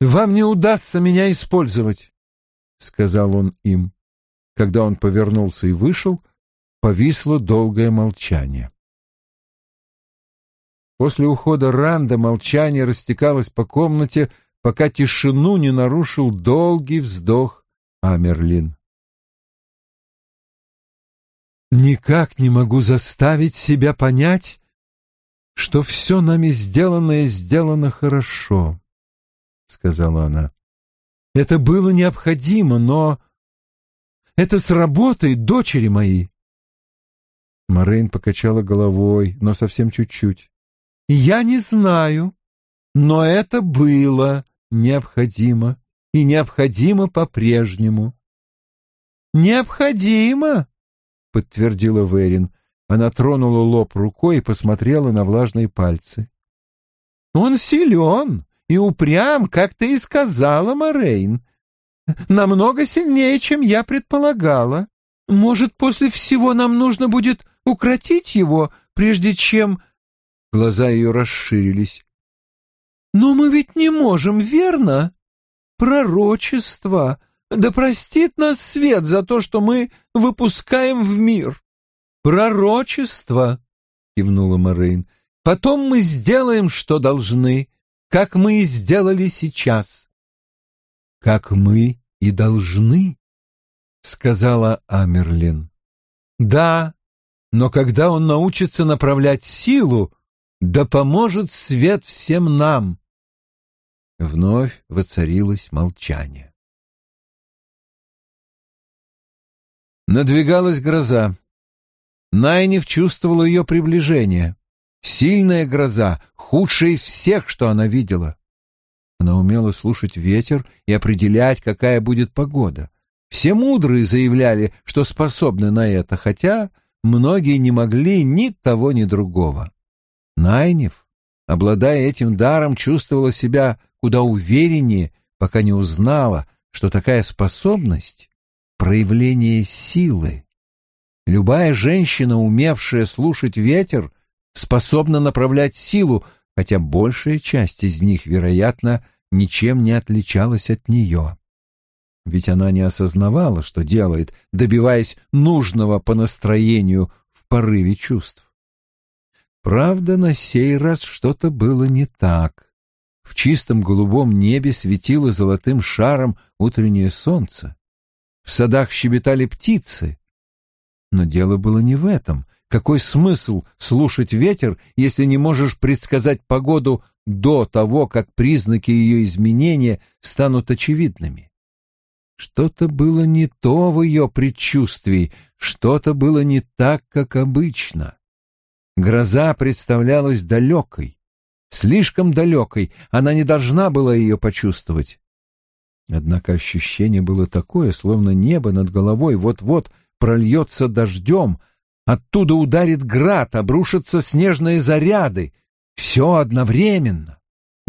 «Вам не удастся меня использовать», — сказал он им. Когда он повернулся и вышел, повисло долгое молчание. После ухода Ранда молчание растекалось по комнате, пока тишину не нарушил долгий вздох Амерлин. «Никак не могу заставить себя понять, что все нами сделанное сделано хорошо», — сказала она. «Это было необходимо, но это сработает, дочери мои». Морейн покачала головой, но совсем чуть-чуть. «Я не знаю, но это было необходимо, и необходимо по-прежнему. «Необходимо!» — подтвердила Верин. Она тронула лоб рукой и посмотрела на влажные пальцы. «Он силен и упрям, как ты и сказала, Морейн. Намного сильнее, чем я предполагала. Может, после всего нам нужно будет укротить его, прежде чем...» Глаза ее расширились. Но мы ведь не можем, верно? Пророчество. Да простит нас свет за то, что мы выпускаем в мир. Пророчество, кивнула Морейн. Потом мы сделаем, что должны, как мы и сделали сейчас. Как мы и должны, сказала Амерлин. Да, но когда он научится направлять силу, да поможет свет всем нам. Вновь воцарилось молчание. Надвигалась гроза. Найнев чувствовала ее приближение. Сильная гроза, худшая из всех, что она видела. Она умела слушать ветер и определять, какая будет погода. Все мудрые заявляли, что способны на это, хотя многие не могли ни того, ни другого. Найнев, обладая этим даром, чувствовала себя куда увереннее, пока не узнала, что такая способность — проявление силы. Любая женщина, умевшая слушать ветер, способна направлять силу, хотя большая часть из них, вероятно, ничем не отличалась от нее. Ведь она не осознавала, что делает, добиваясь нужного по настроению в порыве чувств. Правда, на сей раз что-то было не так. В чистом голубом небе светило золотым шаром утреннее солнце. В садах щебетали птицы. Но дело было не в этом. Какой смысл слушать ветер, если не можешь предсказать погоду до того, как признаки ее изменения станут очевидными? Что-то было не то в ее предчувствии, что-то было не так, как обычно. Гроза представлялась далекой, слишком далекой, она не должна была ее почувствовать. Однако ощущение было такое, словно небо над головой вот-вот прольется дождем, оттуда ударит град, обрушатся снежные заряды, все одновременно.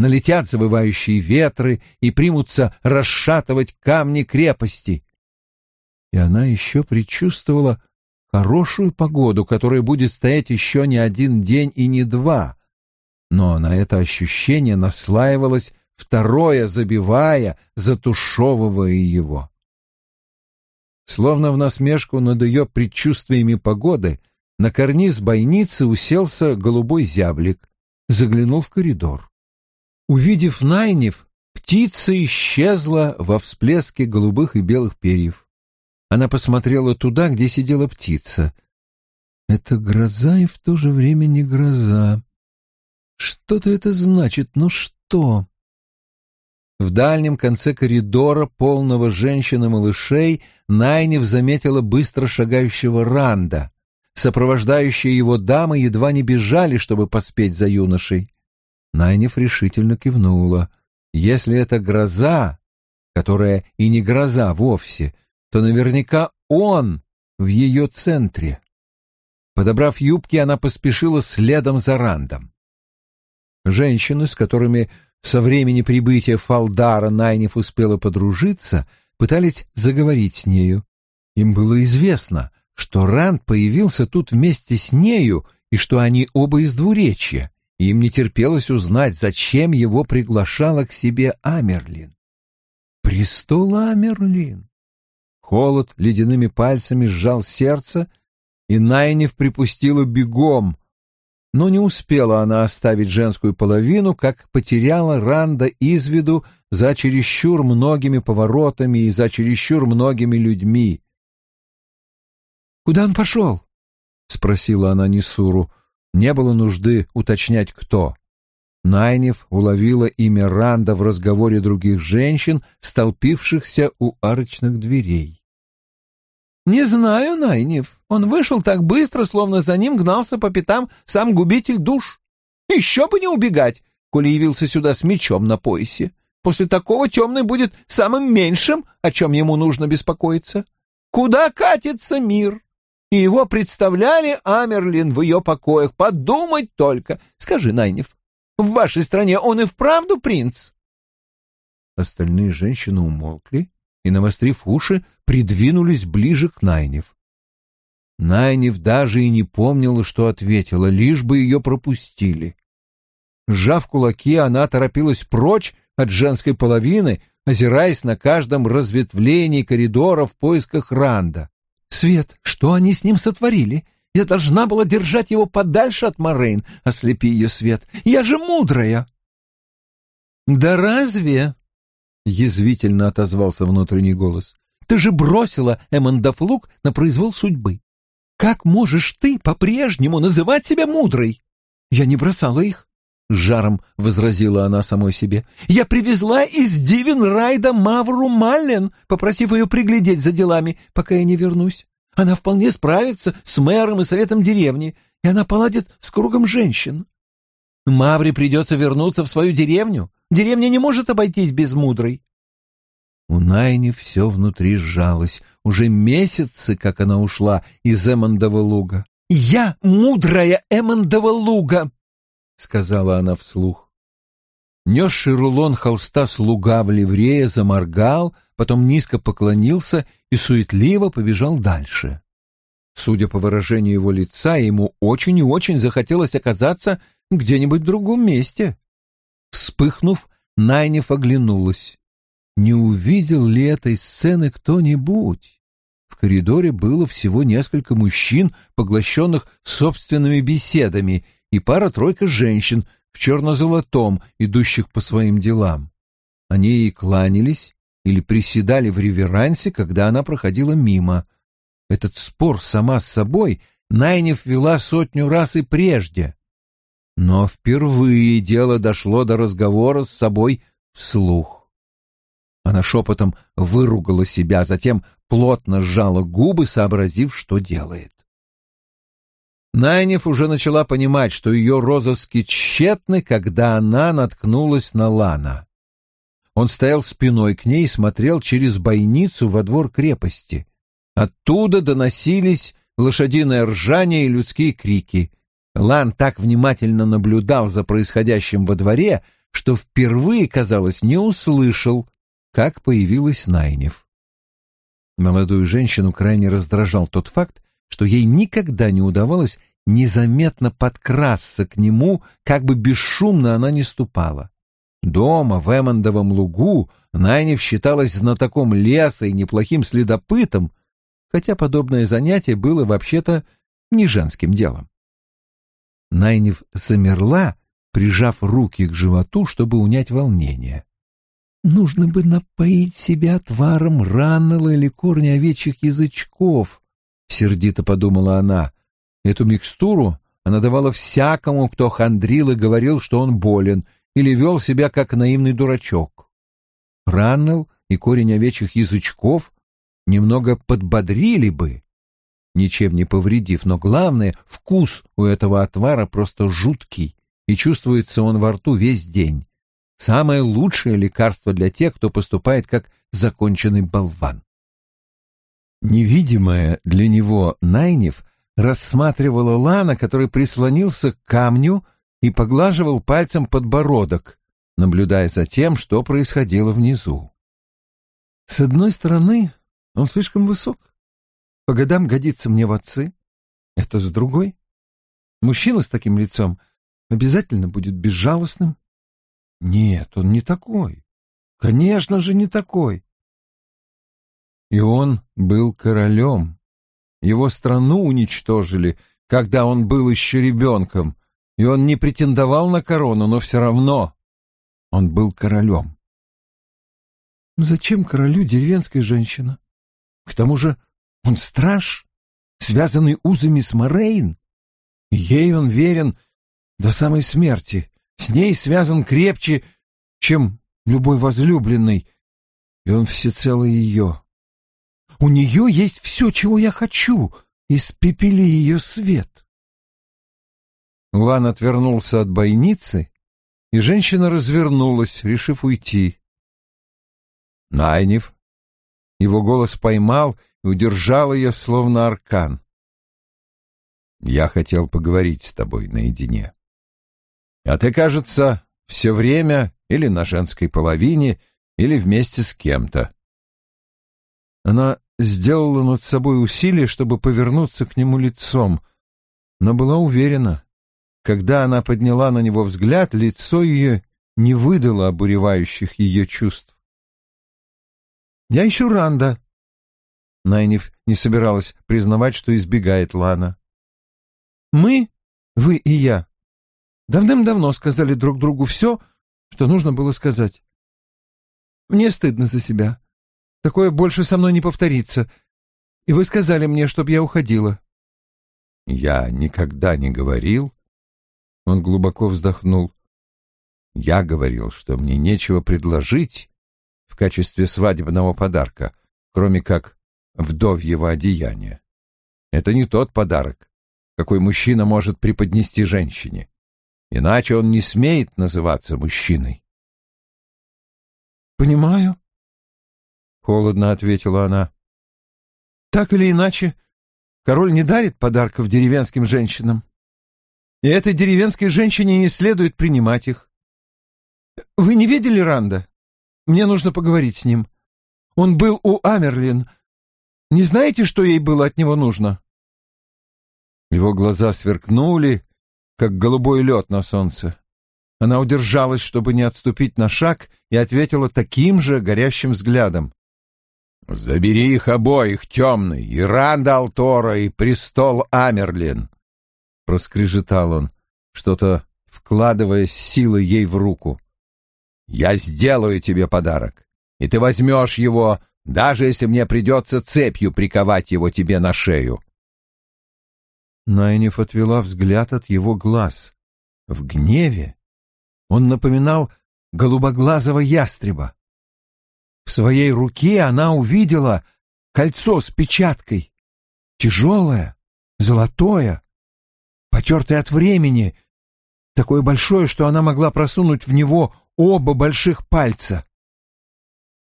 Налетят завывающие ветры и примутся расшатывать камни крепости. И она еще предчувствовала хорошую погоду, которая будет стоять еще не один день и не два. Но на это ощущение наслаивалось второе, забивая, затушевывая его. Словно в насмешку над ее предчувствиями погоды, на карниз бойницы уселся голубой зяблик, заглянул в коридор. Увидев Найнев, птица исчезла во всплеске голубых и белых перьев. Она посмотрела туда, где сидела птица. Это гроза и в то же время не гроза. Что-то это значит, но что? В дальнем конце коридора, полного женщин и малышей, Найнев заметила быстро шагающего Ранда. Сопровождающие его дамы едва не бежали, чтобы поспеть за юношей. Найнев решительно кивнула. Если это гроза, которая и не гроза вовсе, то наверняка он в ее центре. Подобрав юбки, она поспешила следом за Рандом. Женщины, с которыми со времени прибытия Фалдара Найниф успела подружиться, пытались заговорить с нею. Им было известно, что Ранд появился тут вместе с нею и что они оба из двуречья. Им не терпелось узнать, зачем его приглашала к себе Амерлин. Престол Амерлин. Холод ледяными пальцами сжал сердце, и Найниф припустила бегом, но не успела она оставить женскую половину, как потеряла Ранда из виду за чересчур многими поворотами и за чересчур многими людьми. «Куда он пошел?» — спросила она Нисуру. Не было нужды уточнять, кто. Найнев уловила имя Ранда в разговоре других женщин, столпившихся у арочных дверей. «Не знаю, Найнев. Он вышел так быстро, словно за ним гнался по пятам сам губитель душ. Еще бы не убегать, коли явился сюда с мечом на поясе. После такого темный будет самым меньшим, о чем ему нужно беспокоиться. Куда катится мир?» И его представляли Амерлин в ее покоях. Подумать только. Скажи, Найнев, в вашей стране он и вправду принц?» Остальные женщины умолкли и, навострив уши, придвинулись ближе к Найнев. Найнев даже и не помнила, что ответила, лишь бы ее пропустили. Сжав кулаки, она торопилась прочь от женской половины, озираясь на каждом разветвлении коридора в поисках Ранда. «Свет, что они с ним сотворили? Я должна была держать его подальше от Морейн, ослепи ее свет. Я же мудрая!» «Да разве?» язвительно отозвался внутренний голос. Ты же бросила Эммондафлук на произвол судьбы. Как можешь ты по-прежнему называть себя мудрой? Я не бросала их, — жаром возразила она самой себе. «Я привезла из Дивенрайда Мавру Маллен, попросив ее приглядеть за делами, пока я не вернусь. Она вполне справится с мэром и советом деревни, и она поладит с кругом женщин. Мавре придется вернуться в свою деревню. Деревня не может обойтись без мудрой. У Найни все внутри сжалось. Уже месяцы, как она ушла из Эммондова луга. «Я мудрая Эммондова луга!» — сказала она вслух. Несший рулон холста слуга в ливрее заморгал, потом низко поклонился и суетливо побежал дальше. Судя по выражению его лица, ему очень и очень захотелось оказаться где-нибудь в другом месте. Вспыхнув, Найнев оглянулась. Не увидел ли этой сцены кто-нибудь? В коридоре было всего несколько мужчин, поглощенных собственными беседами, и пара-тройка женщин в черно-золотом, идущих по своим делам. Они ей кланялись или приседали в реверансе, когда она проходила мимо. Этот спор сама с собой Найнев вела сотню раз и прежде. Но впервые дело дошло до разговора с собой вслух. Она шепотом выругала себя, затем плотно сжала губы, сообразив, что делает. Найнев уже начала понимать, что ее розыски тщетны, когда она наткнулась на Лана. Он стоял спиной к ней и смотрел через бойницу во двор крепости. Оттуда доносились лошадиное ржание и людские крики. Лан так внимательно наблюдал за происходящим во дворе, что впервые, казалось, не услышал, как появилась Найнев. Молодую женщину крайне раздражал тот факт, что ей никогда не удавалось незаметно подкрасться к нему, как бы бесшумно она ни ступала. Дома, в Эммондовом лугу, Найнев считалась знатоком леса и неплохим следопытом, хотя подобное занятие было вообще-то не женским делом. Найнев замерла, прижав руки к животу, чтобы унять волнение. Нужно бы напоить себя отваром раннела или корня овечьих язычков, — сердито подумала она. Эту микстуру она давала всякому, кто хандрил и говорил, что он болен, или вел себя как наивный дурачок. Раннел и корень овечьих язычков немного подбодрили бы, ничем не повредив, но главное, вкус у этого отвара просто жуткий, и чувствуется он во рту весь день. Самое лучшее лекарство для тех, кто поступает как законченный болван. Невидимая для него Найнев рассматривала Лана, который прислонился к камню и поглаживал пальцем подбородок, наблюдая за тем, что происходило внизу. С одной стороны, он слишком высок. По годам годится мне в отцы. Это с другой. Мужчина с таким лицом обязательно будет безжалостным. Нет, он не такой. Конечно же, не такой. И он был королем. Его страну уничтожили, когда он был еще ребенком, и он не претендовал на корону, но все равно он был королем. Зачем королю деревенская женщина? К тому же он страж, связанный узами с Морейн. Ей он верен до самой смерти, с ней связан крепче, чем любой возлюбленный, и он всецело ее. У нее есть все, чего я хочу. Испепели ее свет. Лан отвернулся от бойницы, и женщина развернулась, решив уйти. Найнев. Его голос поймал и удержал ее, словно аркан. «Я хотел поговорить с тобой наедине. А ты, кажется, все время или на женской половине, или вместе с кем-то». Она сделала над собой усилие, чтобы повернуться к нему лицом, но была уверена. Когда она подняла на него взгляд, лицо ее не выдало обуревающих ее чувств. «Я ищу Ранда». Найниф не собиралась признавать, что избегает Лана. «Мы, вы и я, давным-давно сказали друг другу все, что нужно было сказать. Мне стыдно за себя. Такое больше со мной не повторится. И вы сказали мне, чтобы я уходила. Я никогда не говорил. Он глубоко вздохнул. Я говорил, что мне нечего предложить в качестве свадебного подарка, кроме как вдовьего одеяния. Это не тот подарок, какой мужчина может преподнести женщине. Иначе он не смеет называться мужчиной. «Понимаю», холодно ответила она. Так или иначе, король не дарит подарков деревенским женщинам. И этой деревенской женщине не следует принимать их. Вы не видели Ранда? Мне нужно поговорить с ним. Он был у Амерлин. Не знаете, что ей было от него нужно? Его глаза сверкнули, как голубой лед на солнце. Она удержалась, чтобы не отступить на шаг, и ответила таким же горящим взглядом. «Забери их обоих, темный, и Рандал Тора, и престол Амерлин!» Проскрежетал он. Что-то вкладывая силы ей в руку. «Я сделаю тебе подарок, и ты возьмешь его, даже если мне придется цепью приковать его тебе на шею». Найниф отвела взгляд от его глаз. В гневе он напоминал голубоглазого ястреба. В своей руке она увидела кольцо с печаткой. Тяжелое, золотое, потертое от времени, такое большое, что она могла просунуть в него оба больших пальца.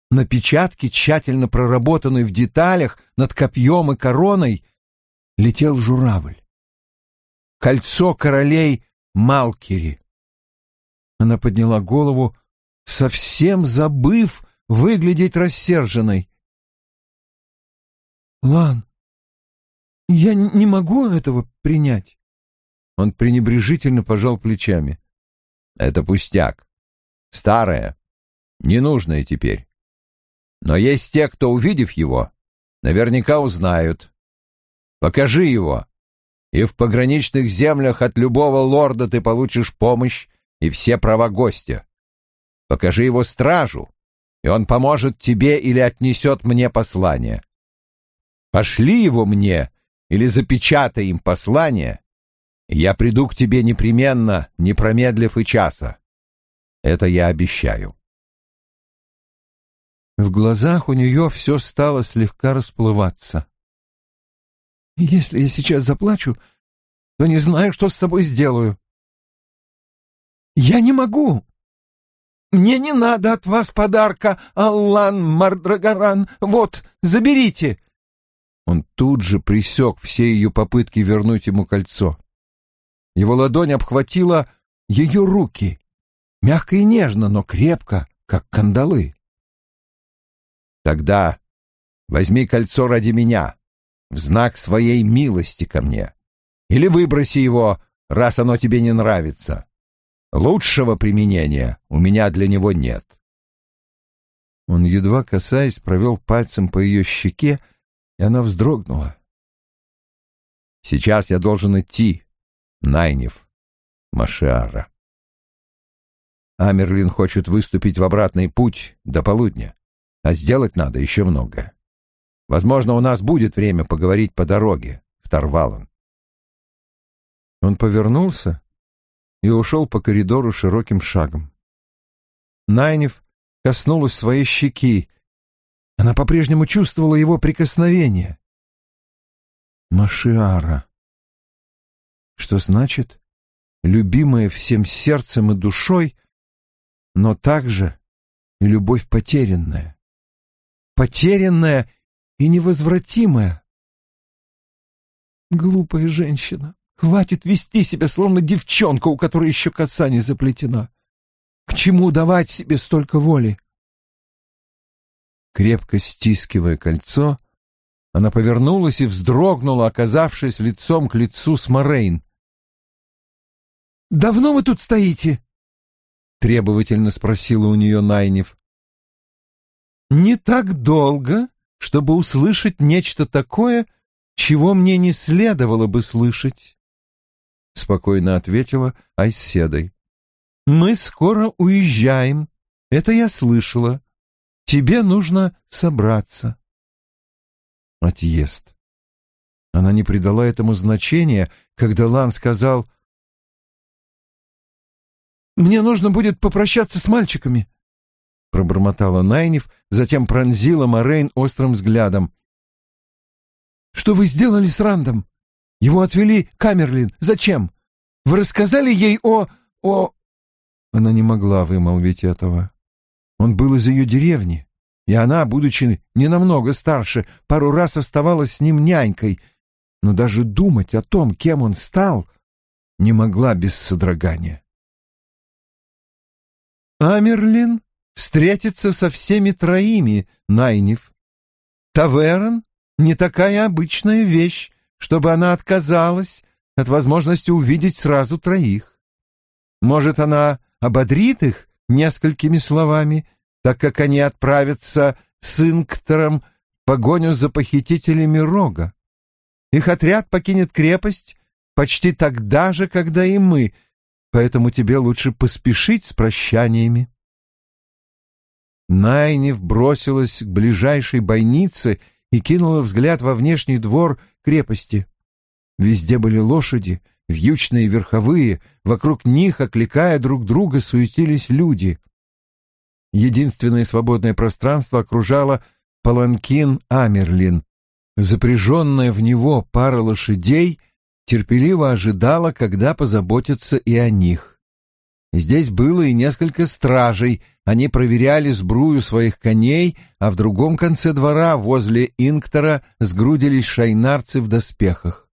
На печатке, тщательно проработанной в деталях над копьем и короной, летел журавль. Кольцо королей Малкири. Она подняла голову, совсем забыв выглядеть рассерженной. «Лан, я не могу этого принять». Он пренебрежительно пожал плечами. «Это пустяк. Старое. Ненужное теперь. Но есть те, кто, увидев его, наверняка узнают. Покажи его, и в пограничных землях от любого лорда ты получишь помощь и все права гостя. Покажи его стражу, и он поможет тебе или отнесет мне послание. Пошли его мне или запечатай им послание, и я приду к тебе непременно, не промедлив и часа. Это я обещаю. В глазах у нее все стало слегка расплываться. «Если я сейчас заплачу, то не знаю, что с собой сделаю», «Я не могу!» «Мне не надо от вас подарка, Аллан Мардрагоран. Вот, заберите!» Он тут же присек все ее попытки вернуть ему кольцо. Его ладонь обхватила ее руки, мягко и нежно, но крепко, как кандалы. «Тогда возьми кольцо ради меня, в знак своей милости ко мне, или выброси его, раз оно тебе не нравится. Лучшего применения у меня для него нет. Он, едва касаясь, провел пальцем по ее щеке, и она вздрогнула. «Сейчас я должен идти, Найнев, Машиара. Амерлин хочет выступить в обратный путь до полудня, а сделать надо еще многое. Возможно, у нас будет время поговорить по дороге в Тарвалан». Он повернулся и ушел по коридору широким шагом. Найнев коснулась своей щеки. Она по-прежнему чувствовала его прикосновение. Машиара. Что значит любимая всем сердцем и душой, но также и любовь потерянная. Потерянная и невозвратимая. Глупая женщина. Хватит вести себя, словно девчонка, у которой еще коса не заплетена. К чему давать себе столько воли? Крепко стискивая кольцо, она повернулась и вздрогнула, оказавшись лицом к лицу с Морейн. «Давно вы тут стоите?» — требовательно спросила у нее Найнев. «Не так долго, чтобы услышать нечто такое, чего мне не следовало бы слышать». — спокойно ответила Айседой. «Мы скоро уезжаем. Это я слышала. Тебе нужно собраться». Отъезд. Она не придала этому значения, когда Лан сказал «Мне нужно будет попрощаться с мальчиками», — пробормотала Найнев, затем пронзила Морейн острым взглядом. «Что вы сделали с Рандом?» Его отвели Камерлин. Зачем? Вы рассказали ей о... о...» Она не могла вымолвить этого. Он был из ее деревни, и она, будучи не намного старше, пару раз оставалась с ним нянькой, но даже думать о том, кем он стал, не могла без содрогания. Амерлин встретится со всеми троими, Найнев. Таверн — не такая обычная вещь, чтобы она отказалась от возможности увидеть сразу троих. Может, она ободрит их несколькими словами, так как они отправятся с Инктором в погоню за похитителями Рога. Их отряд покинет крепость почти тогда же, когда и мы, поэтому тебе лучше поспешить с прощаниями. Найнев бросилась к ближайшей бойнице и кинула взгляд во внешний двор крепости. Везде были лошади, вьючные верховые, вокруг них, окликая друг друга, суетились люди. Единственное свободное пространство окружало паланкин Амерлин. Запряженная в него пара лошадей терпеливо ожидала, когда позаботятся и о них. Здесь было и несколько стражей, они проверяли сбрую своих коней, а в другом конце двора, возле Инктора, сгрудились шайнарцы в доспехах.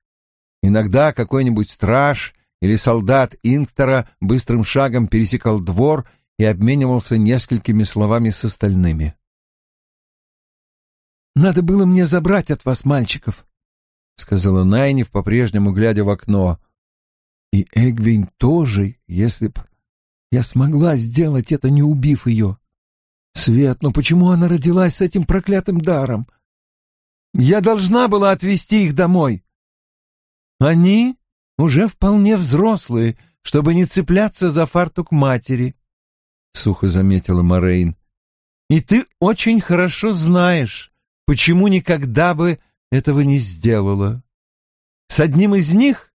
Иногда какой-нибудь страж или солдат Инктора быстрым шагом пересекал двор и обменивался несколькими словами с остальными. «Надо было мне забрать от вас мальчиков», — сказала Найниф, по-прежнему глядя в окно. «И Эгвин тоже, если б я смогла сделать это, не убив ее. Свет, но почему она родилась с этим проклятым даром? Я должна была отвезти их домой. Они уже вполне взрослые, чтобы не цепляться за фартук матери, — сухо заметила Морейн. И ты очень хорошо знаешь, почему никогда бы этого не сделала. С одним из них,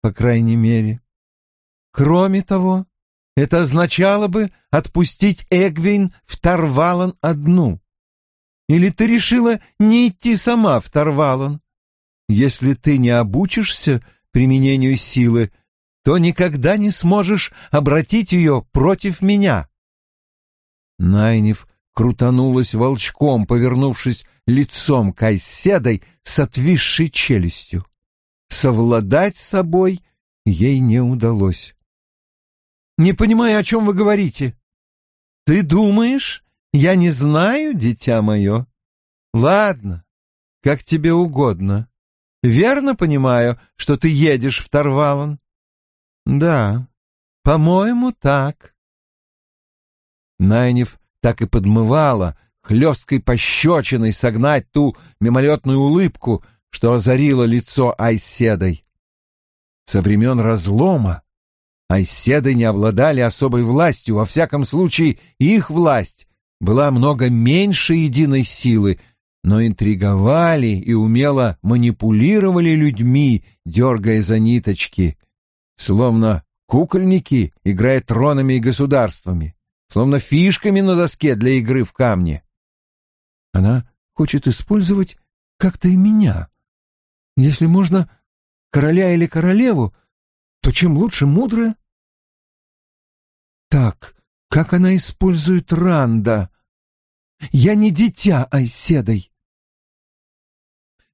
по крайней мере. Кроме того, это означало бы отпустить Эгвин в Тарвалан одну. Или ты решила не идти сама в Тарвалан? Если ты не обучишься применению силы, то никогда не сможешь обратить ее против меня. Найнев крутанулась волчком, повернувшись лицом к Айседой с отвисшей челюстью. Совладать с собой ей не удалось. Не понимаю, о чем вы говорите. Ты думаешь, я не знаю, дитя мое? Ладно, как тебе угодно. Верно понимаю, что ты едешь в Тарвалан? Да, по-моему, так. Найнев так и подмывала хлесткой пощечиной согнать ту мимолетную улыбку, что озарило лицо Айседой. Со времен разлома Айседы не обладали особой властью, во всяком случае их власть была много меньше единой силы, но интриговали и умело манипулировали людьми, дергая за ниточки, словно кукольники, играя тронами и государствами, словно фишками на доске для игры в камни. Она хочет использовать как-то и меня. Если можно короля или королеву, то чем лучше мудрая, так, как она использует Ранда? Я не дитя Айседой.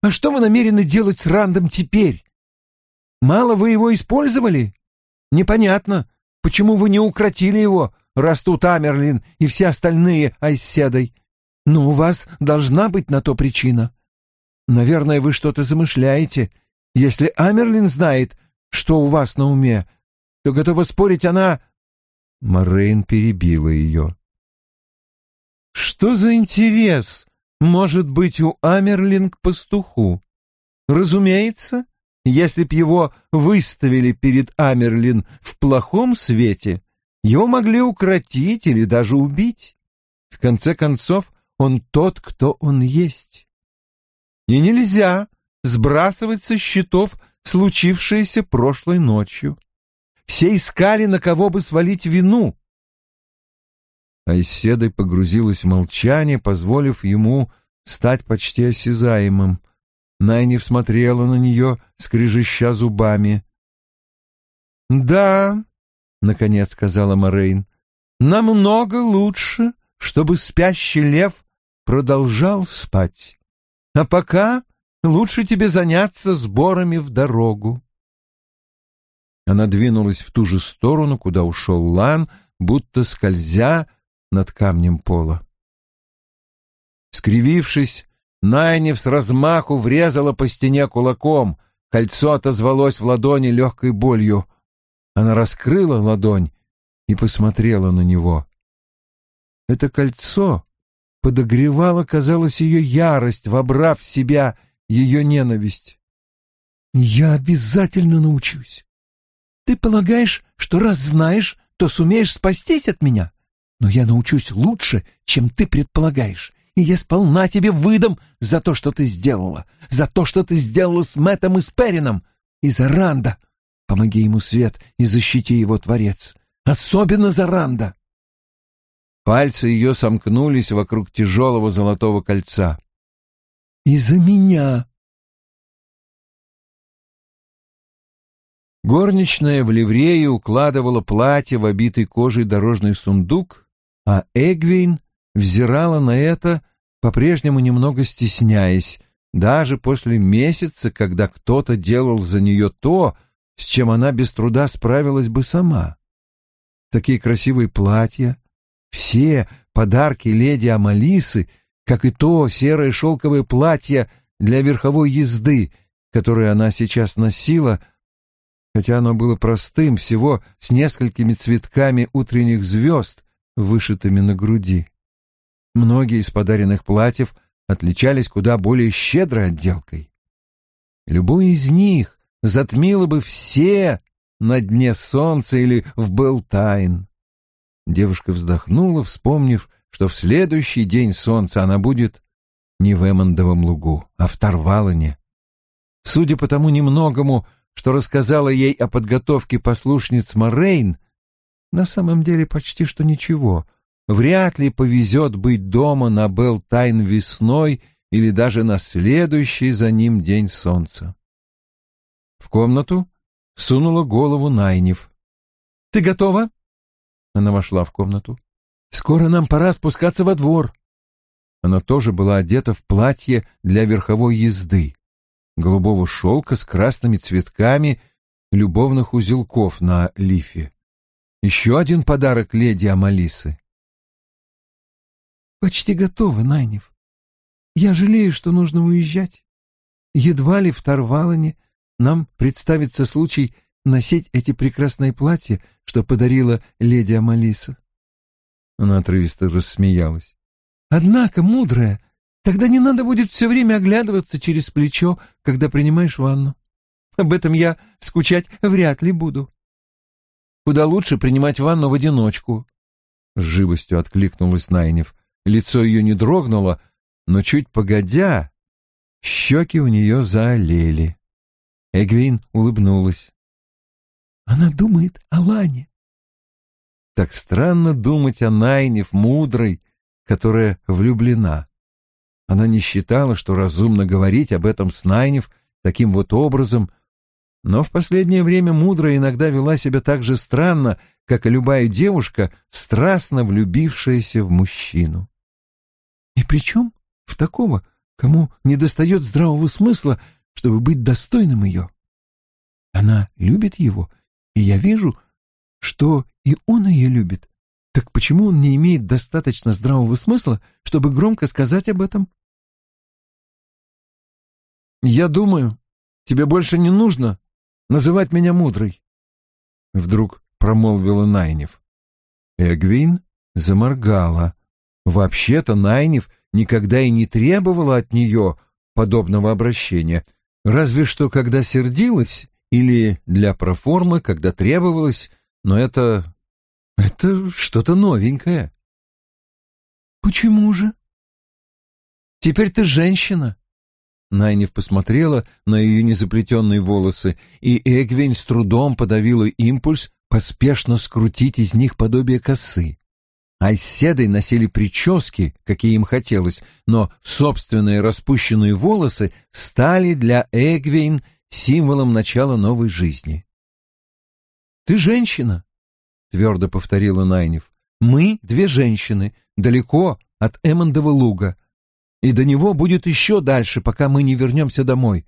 А что вы намерены делать с Рандом теперь? Мало вы его использовали? Непонятно, почему вы не укротили его, раз тут Амерлин и все остальные Айседой. Но у вас должна быть на то причина. Наверное, вы что-то замышляете. Если Амерлин знает, что у вас на уме, то готова спорить, она Морейн перебила ее. «Что за интерес может быть у Амерлин к пастуху? Разумеется, если б его выставили перед Амерлин в плохом свете, его могли укротить или даже убить. В конце концов, он тот, кто он есть. И нельзя сбрасывать со счетов случившееся прошлой ночью. Все искали, на кого бы свалить вину. Айседой погрузилась в молчание, позволив ему стать почти осязаемым. Найни смотрела на нее, скрежеща зубами. «Да», — наконец сказала Морейн, — «намного лучше, чтобы спящий лев продолжал спать. А пока лучше тебе заняться сборами в дорогу». Она двинулась в ту же сторону, куда ушел Лан, будто скользя над камнем пола. Скривившись, Найнев с размаху врезала по стене кулаком. Кольцо отозвалось в ладони легкой болью. Она раскрыла ладонь и посмотрела на него. Это кольцо подогревало, казалось, ее ярость, вобрав в себя ее ненависть. «Я обязательно научусь. Ты полагаешь, что раз знаешь, то сумеешь спастись от меня? Но я научусь лучше, чем ты предполагаешь, и я сполна тебе выдам за то, что ты сделала, за то, что ты сделала с Мэттом и с Перином, и за Ранда. Помоги ему, Свет, и защити его, Творец. Особенно за Ранда. Пальцы ее сомкнулись вокруг тяжелого золотого кольца. «И за меня!» Горничная в ливрее укладывала платье в обитый кожей дорожный сундук, а Эгвин взирала на это, по-прежнему немного стесняясь, даже после месяца, когда кто-то делал за нее то, с чем она без труда справилась бы сама. Такие красивые платья, все подарки леди Амалисы, как и то серое шелковое платье для верховой езды, которое она сейчас носила — хотя оно было простым, всего с несколькими цветками утренних звезд, вышитыми на груди. Многие из подаренных платьев отличались куда более щедрой отделкой. Любой из них затмило бы все на дне солнца или в Белтайн. Девушка вздохнула, вспомнив, что в следующий день солнца она будет не в Эммондовом лугу, а в Тарвалане. Судя по тому немногому, что рассказала ей о подготовке послушниц Морейн, на самом деле почти что ничего. Вряд ли повезет быть дома на Белтайн весной или даже на следующий за ним день солнца. В комнату сунула голову Найнев. «Ты готова?» Она вошла в комнату. «Скоро нам пора спускаться во двор». Она тоже была одета в платье для верховой езды голубого шелка с красными цветками любовных узелков на лифе. Еще один подарок леди Амалисы. «Почти готово, Найнев. Я жалею, что нужно уезжать. Едва ли в Тарвалане нам представится случай носить эти прекрасные платья, что подарила леди Амалиса». Она отрывисто рассмеялась. «Однако, мудрая, Тогда не надо будет все время оглядываться через плечо, когда принимаешь ванну. Об этом я скучать вряд ли буду. Куда лучше принимать ванну в одиночку. С живостью откликнулась Найнев. Лицо ее не дрогнуло, но чуть погодя, щеки у нее заолели. Эгвин улыбнулась. Она думает о Лане. Так странно думать о Найнев, мудрой, которая влюблена. Она не считала, что разумно говорить об этом с Найнев таким вот образом, но в последнее время мудрая иногда вела себя так же странно, как и любая девушка, страстно влюбившаяся в мужчину. И причем в такого, кому недостает здравого смысла, чтобы быть достойным ее. Она любит его, и я вижу, что и он ее любит. Так почему он не имеет достаточно здравого смысла, чтобы громко сказать об этом? «Я думаю, тебе больше не нужно называть меня мудрой», — вдруг промолвила Найнев. Эгвин заморгала. Вообще-то Найнев никогда и не требовала от нее подобного обращения, разве что когда сердилась или для проформы, когда требовалось, но это... это что-то новенькое. «Почему же?» «Теперь ты женщина, Найнев посмотрела на ее незаплетенные волосы, и Эгвин с трудом подавила импульс поспешно скрутить из них подобие косы. Айседой носили прически, какие им хотелось, но собственные распущенные волосы стали для Эгвин символом начала новой жизни. «Ты женщина», — твердо повторила Найнев. «Мы две женщины, далеко от Эммондова луга, и до него будет еще дальше, пока мы не вернемся домой.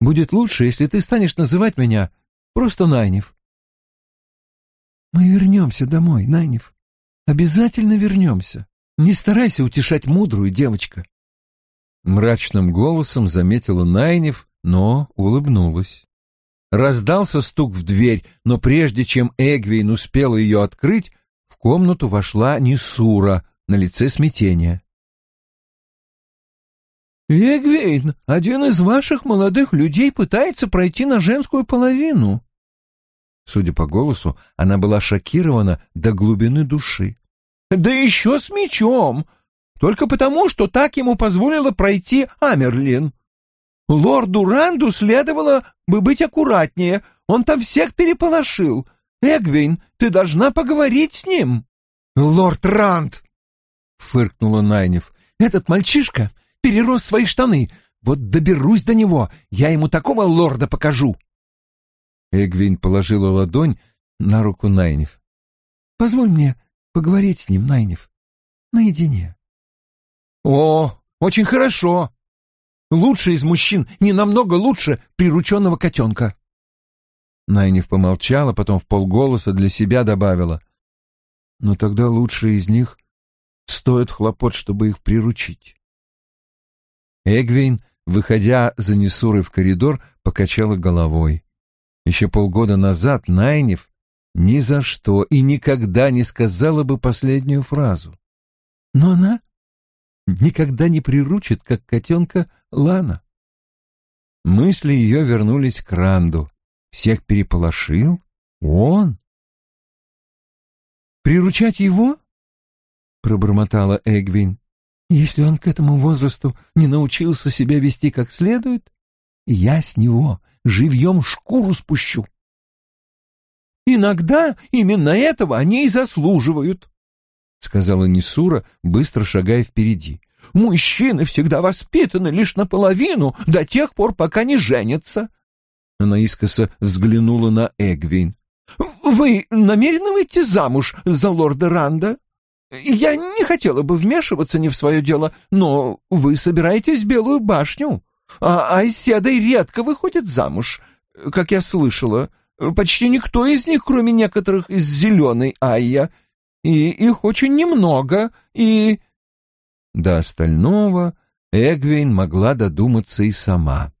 Будет лучше, если ты станешь называть меня просто Найнев. Мы вернемся домой, Найнев. Обязательно вернемся. Не старайся утешать мудрую девочка. Мрачным голосом заметила Найнев, но улыбнулась. Раздался стук в дверь, но прежде чем Эгвейн успела ее открыть, в комнату вошла Несура на лице смятения. «Эгвейн, один из ваших молодых людей пытается пройти на женскую половину». Судя по голосу, она была шокирована до глубины души. «Да еще с мечом! Только потому, что так ему позволило пройти Амерлин. Лорду Ранду следовало бы быть аккуратнее, он там всех переполошил. Эгвин, ты должна поговорить с ним». «Лорд Ранд!» — фыркнула Найнев. «Этот мальчишка перерос свои штаны. Вот доберусь до него, я ему такого лорда покажу». Эгвин положила ладонь на руку Найнев. «Позволь мне поговорить с ним, Найнев, наедине». «О, очень хорошо. Лучший из мужчин, не намного лучше прирученного котенка». Найнев помолчала, потом в полголоса для себя добавила. «Но тогда лучшие из них стоят хлопот, чтобы их приручить». Эгвин, выходя за Несурой в коридор, покачала головой. Еще полгода назад Найнев ни за что и никогда не сказала бы последнюю фразу. Но она никогда не приручит, как котенка Лана. Мысли ее вернулись к Ранду. Всех переполошил? Он? «Приручать его?» — пробормотала Эгвин. «Если он к этому возрасту не научился себя вести как следует, я с него живьем шкуру спущу. Иногда именно этого они и заслуживают, — сказала Несура, быстро шагая впереди. Мужчины всегда воспитаны лишь наполовину, до тех пор, пока не женятся. Она искоса взглянула на Эгвин. «Вы намерены выйти замуж за лорда Ранда? Я не хотела бы вмешиваться не в свое дело, но вы собираетесь в Белую башню а Айседой редко выходит замуж, как я слышала. Почти никто из них, кроме некоторых из зеленой Айя. И их очень немного, и...» До остального Эгвейн могла додуматься и сама.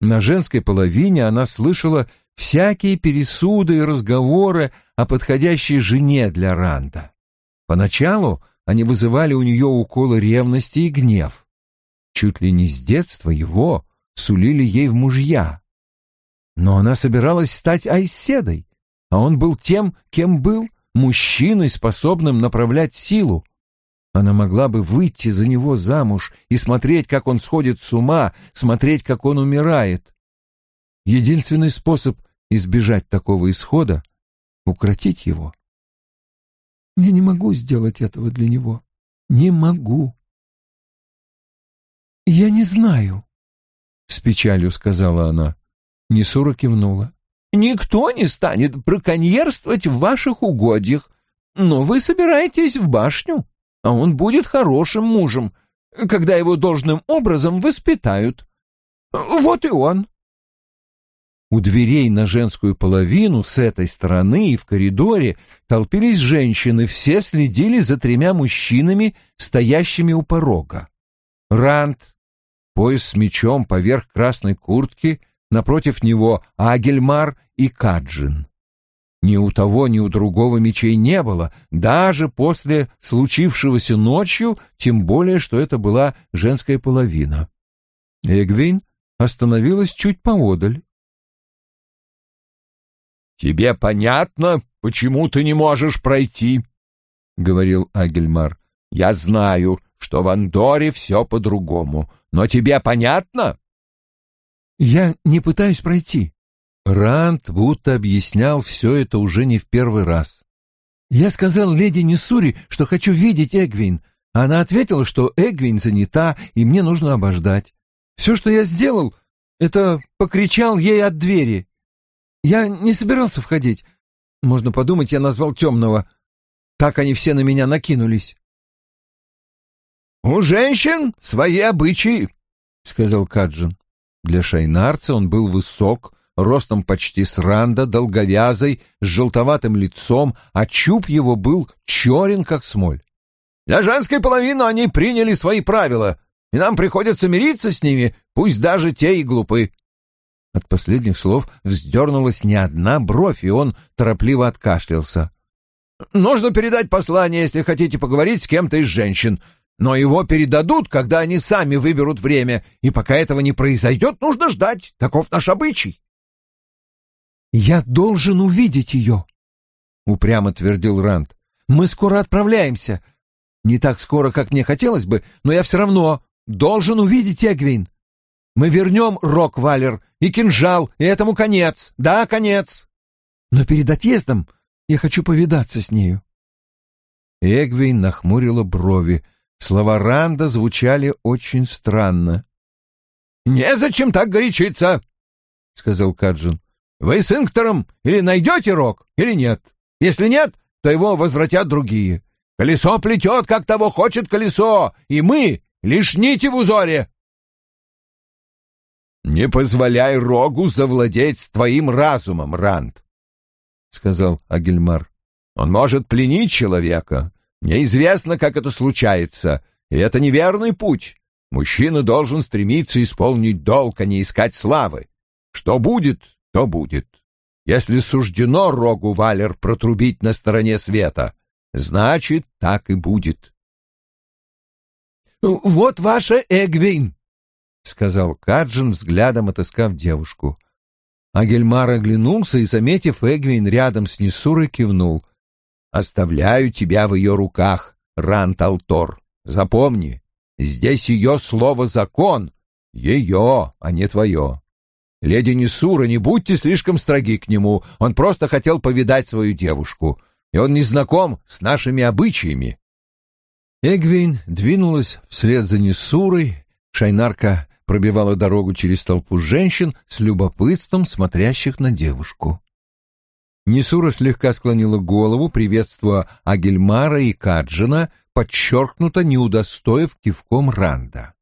На женской половине она слышала всякие пересуды и разговоры о подходящей жене для Ранда. Поначалу они вызывали у нее уколы ревности и гнев чуть ли не с детства его сулили ей в мужья. Но она собиралась стать Айседой, а он был тем, кем был, мужчиной, способным направлять силу. Она могла бы выйти за него замуж и смотреть, как он сходит с ума, смотреть, как он умирает. Единственный способ избежать такого исхода — укротить его. Я не могу сделать этого для него. Не могу. «Я не знаю», — с печалью сказала она. Несура кивнула. «Никто не станет браконьерствовать в ваших угодьях, но вы собираетесь в башню, а он будет хорошим мужем, когда его должным образом воспитают. Вот и он». У дверей на женскую половину с этой стороны и в коридоре толпились женщины, все следили за тремя мужчинами, стоящими у порога. Ранд, пояс с мечом поверх красной куртки, напротив него Агельмар и Каджин. Ни у того, ни у другого мечей не было, даже после случившегося ночью, тем более, что это была женская половина. Эгвин остановилась чуть поодаль. «Тебе понятно, почему ты не можешь пройти?» — говорил Агельмар. «Я знаю, что в Андоре все по-другому, но тебе понятно?» «Я не пытаюсь пройти». Ранд будто объяснял все это уже не в первый раз. «Я сказал леди Несури, что хочу видеть Эгвин. Она ответила, что Эгвин занята, и мне нужно обождать. Все, что я сделал, это покричал ей от двери. Я не собирался входить. Можно подумать, я назвал темного. Так они все на меня накинулись. «У женщин свои обычаи», — сказал Каджин. Для шайнарца он был высок, ростом почти с ранда, долговязый, с желтоватым лицом, а чуб его был черен, как смоль. «Для женской половины они приняли свои правила, и нам приходится мириться с ними, пусть даже те и глупы». От последних слов вздернулась не одна бровь, и он торопливо откашлялся. «Нужно передать послание, если хотите поговорить с кем-то из женщин. Но его передадут, когда они сами выберут время, и пока этого не произойдет, нужно ждать. Таков наш обычай. «Я должен увидеть ее», — упрямо твердил Ранд. «Мы скоро отправляемся. Не так скоро, как мне хотелось бы, но я все равно должен увидеть Эгвин. Мы вернем Рок-Валер и кинжал, и этому конец. Да, конец. Но перед отъездом я хочу повидаться с нею». Эгвин нахмурила брови. Слова Ранда звучали очень странно. «Незачем так горячиться», — сказал Каджин. «Вы с Инктором или найдете Рок, или нет. Если нет, то его возвратят другие. Колесо плетет, как того хочет колесо, и мы — лишь нити в узоре». «Не позволяй Рогу завладеть твоим разумом, Ранд», — сказал Агельмар. «Он может пленить человека. Неизвестно, как это случается, и это неверный путь. Мужчина должен стремиться исполнить долг, а не искать славы. Что будет, то будет. Если суждено Рогу Валер протрубить на стороне света, значит, так и будет. «Вот ваша Эгвин», — сказал Каджин, взглядом отыскав девушку. Агельмар оглянулся и, заметив Эгвин рядом с Несурой, кивнул. «Оставляю тебя в ее руках, Рант-Алтор. Запомни, Здесь ее слово «закон», ее, а не твое. Леди Несура, не будьте слишком строги к нему, он просто хотел повидать свою девушку, и он не знаком с нашими обычаями. Эгвин двинулась вслед за Несурой, Шайнарка пробивала дорогу через толпу женщин с любопытством, смотрящих на девушку. Несура слегка склонила голову, приветствуя Агельмара и Каджина, подчеркнуто не удостоив кивком Ранда.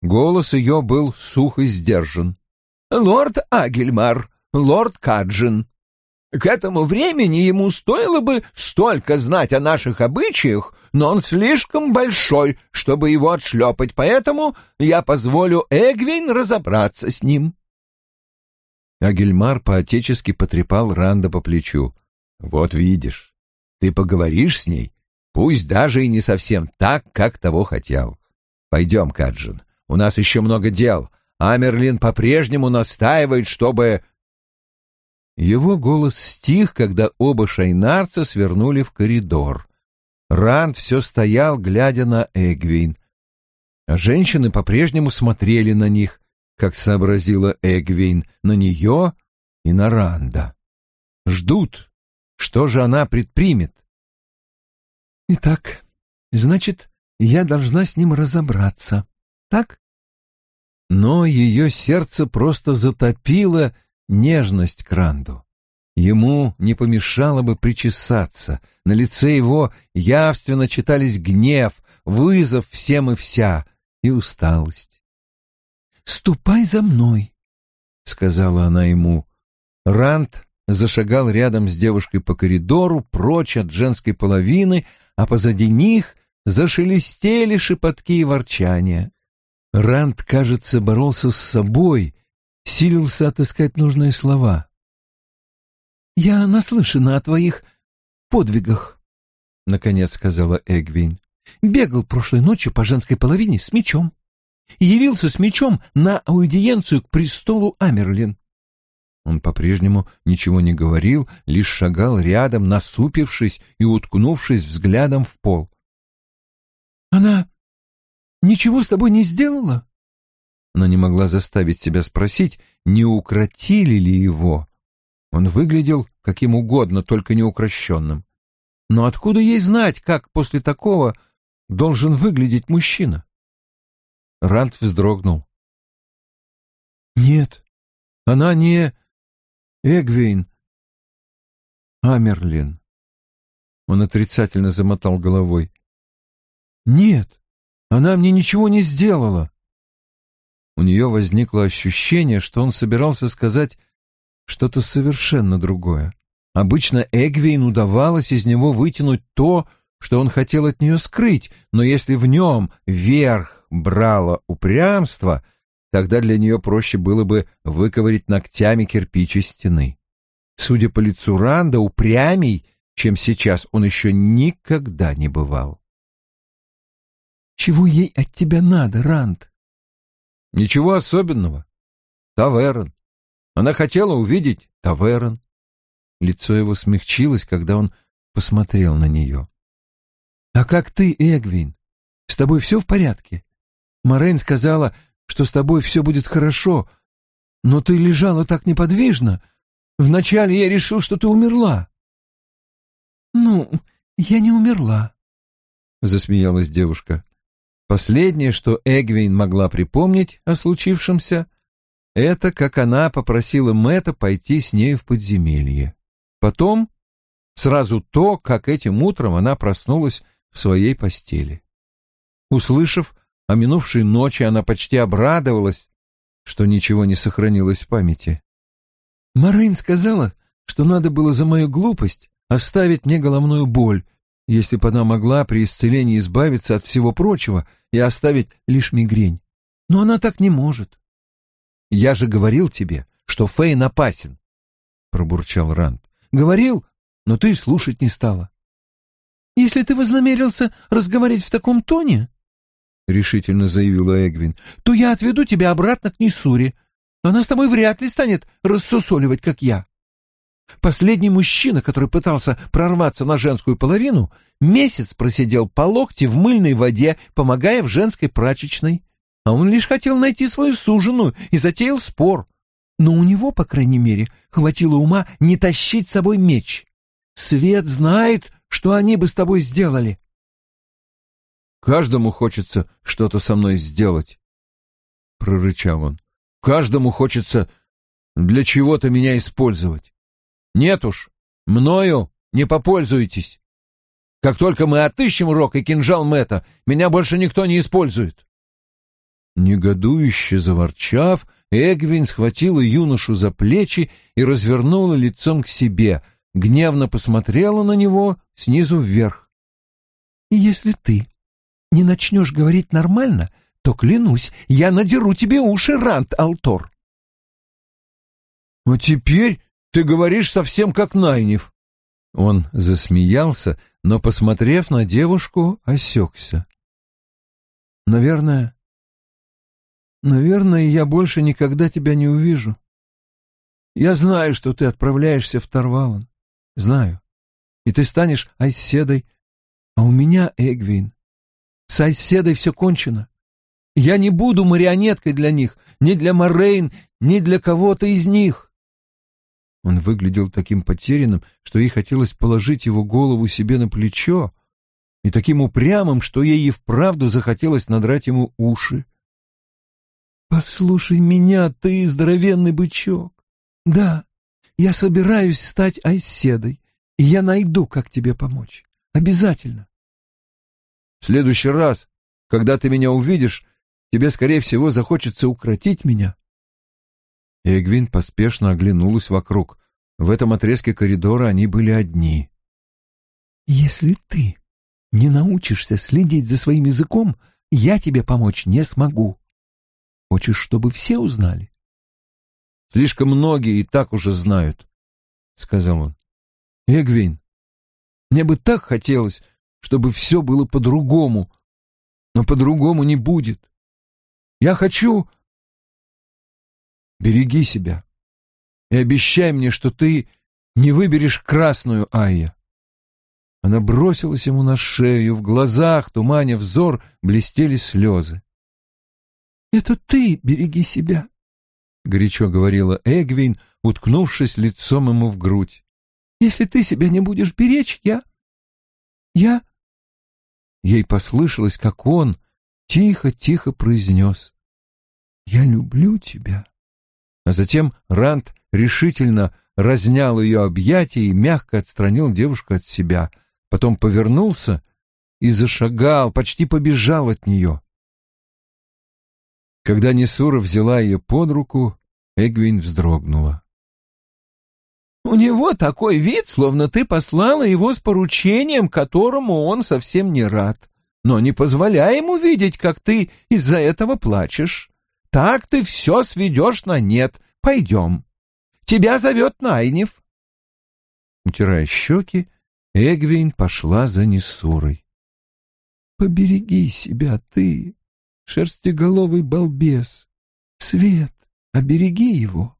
Голос ее был сух и сдержан. «Лорд Агельмар, лорд Каджин, к этому времени ему стоило бы столько знать о наших обычаях, но он слишком большой, чтобы его отшлепать, поэтому я позволю Эгвин разобраться с ним». Агельмар поотечески потрепал Ранда по плечу. «Вот видишь, ты поговоришь с ней, Пусть даже и не совсем так, как того хотел. Пойдем, Каджин, у нас еще много дел. Амерлин по-прежнему настаивает, чтобы...» Его голос стих, когда оба шайнарца свернули в коридор. Ранд все стоял, глядя на Эгвин. А женщины по-прежнему смотрели на них, как сообразила Эгвин, на нее и на Ранда. Ждут, что же она предпримет. Итак, значит, я должна с ним разобраться, так? Но ее сердце просто затопило нежность к Ранду. Ему не помешало бы причесаться. На лице его явственно читались гнев, вызов всем и вся и усталость. «Ступай за мной», — сказала она ему. Ранд зашагал рядом с девушкой по коридору, прочь от женской половины, а позади них зашелестели шепотки и ворчания. Ранд, кажется, боролся с собой, силился отыскать нужные слова. «Я наслышана о твоих подвигах», — наконец сказала Эгвин. «Бегал прошлой ночью по женской половине с мечом. Явился с мечом на аудиенцию к престолу Амерлин. Он по-прежнему ничего не говорил, лишь шагал рядом, насупившись и уткнувшись взглядом в пол. «Она ничего с тобой не сделала?» Она не могла заставить себя спросить, не укротили ли его. Он выглядел каким угодно, только не укращенным. Но откуда ей знать, как после такого должен выглядеть мужчина? Рант вздрогнул. «Нет, она не...» Эгвейн. Амерлин. Он отрицательно замотал головой. Нет, она мне ничего не сделала. У нее возникло ощущение, что он собирался сказать что-то совершенно другое. Обычно Эгвейн удавалось из него вытянуть то, что он хотел от нее скрыть, но если в нем верх брало упрямство — Тогда для нее проще было бы выковырить ногтями кирпичи стены. Судя по лицу Ранда, упрямей, чем сейчас, он еще никогда не бывал. «Чего ей от тебя надо, Ранд?» «Ничего особенного. Таверн. Она хотела увидеть Таверн. Лицо его смягчилось, когда он посмотрел на нее. «А как ты, Эгвин? С тобой все в порядке? Морейн сказала, что с тобой все будет хорошо, но ты лежала так неподвижно. Вначале я решил, что ты умерла». «Ну, я не умерла», — засмеялась девушка. Последнее, что Эгвин могла припомнить о случившемся, это как она попросила Мэтта пойти с ней в подземелье. Потом сразу то, как этим утром она проснулась в своей постели. Услышав о минувшей ночи, она почти обрадовалась, что ничего не сохранилось в памяти. «Морейн сказала, что надо было за мою глупость оставить мне головную боль, если бы она могла при исцелении избавиться от всего прочего и оставить лишь мигрень. Но она так не может. «Я же говорил тебе, что Фейн опасен», — пробурчал Ранд. «Говорил, но ты слушать не стала». «Если ты вознамерился разговаривать в таком тоне, — решительно заявила Эгвин, — то я отведу тебя обратно к Нисуре. Она с тобой вряд ли станет рассусоливать, как я. Последний мужчина, который пытался прорваться на женскую половину, месяц просидел по локти в мыльной воде, помогая в женской прачечной. А он лишь хотел найти свою суженую и затеял спор. Но у него, по крайней мере, хватило ума не тащить с собой меч. Свет знает, что они бы с тобой сделали. «Каждому хочется что-то со мной сделать», — прорычал он. «Каждому хочется для чего-то меня использовать. Нет уж, мною не попользуетесь. Как только мы отыщем рог и кинжал Мэтта, меня больше никто не использует. Негодующе заворчав, Эгвин схватила юношу за плечи и развернула лицом к себе, гневно посмотрела на него снизу вверх. «Если ты не начнешь говорить нормально, то, клянусь, я надеру тебе уши, Рант Алтор». «А теперь ты говоришь совсем как Найнев. Он засмеялся, но, посмотрев на девушку, осекся. Наверное, наверное, я больше никогда тебя не увижу. Я знаю, что ты отправляешься в Тарвалан. Знаю. И ты станешь Айседой. А у меня, Эгвин, с Айседой все кончено. Я не буду марионеткой для них, ни для Морейн, ни для кого-то из них. Он выглядел таким потерянным, что ей хотелось положить его голову себе на плечо, и таким упрямым, что ей и вправду захотелось надрать ему уши. «Послушай меня, ты здоровенный бычок. Да, я собираюсь стать айседой, и я найду, как тебе помочь. Обязательно». «В следующий раз, когда ты меня увидишь, тебе, скорее всего, захочется укротить меня, Эгвин поспешно оглянулась вокруг. В этом отрезке коридора они были одни. «Если ты не научишься следить за своим языком, я тебе помочь не смогу. Хочешь, чтобы все узнали?» «Слишком многие и так уже знают», — сказал он. «Эгвин, мне бы так хотелось, чтобы все было по-другому, но по-другому не будет. Я хочу, Береги себя и обещай мне, что ты не выберешь красную Айя. Она бросилась ему на шею, в глазах, туманя взор, блестели слезы. «Это ты береги себя», — горячо говорила Эгвин, уткнувшись лицом ему в грудь. «Если ты себя не будешь беречь, я... я...» Ей послышалось, как он тихо-тихо произнес. «Я люблю тебя». А затем Рант решительно разнял ее объятия и мягко отстранил девушку от себя. Потом повернулся и зашагал, почти побежал от нее. Когда Несура взяла ее под руку, Эгвин вздрогнула. «У него такой вид, словно ты послала его с поручением, которому он совсем не рад. Но не позволяй ему видеть, как ты из-за этого плачешь. Так ты все сведешь на нет. Пойдем. Тебя зовет Найнев. Утирая щеки, Эгвин пошла за Несурой. «Побереги себя ты, шерстеголовый балбес. Свет, обереги его».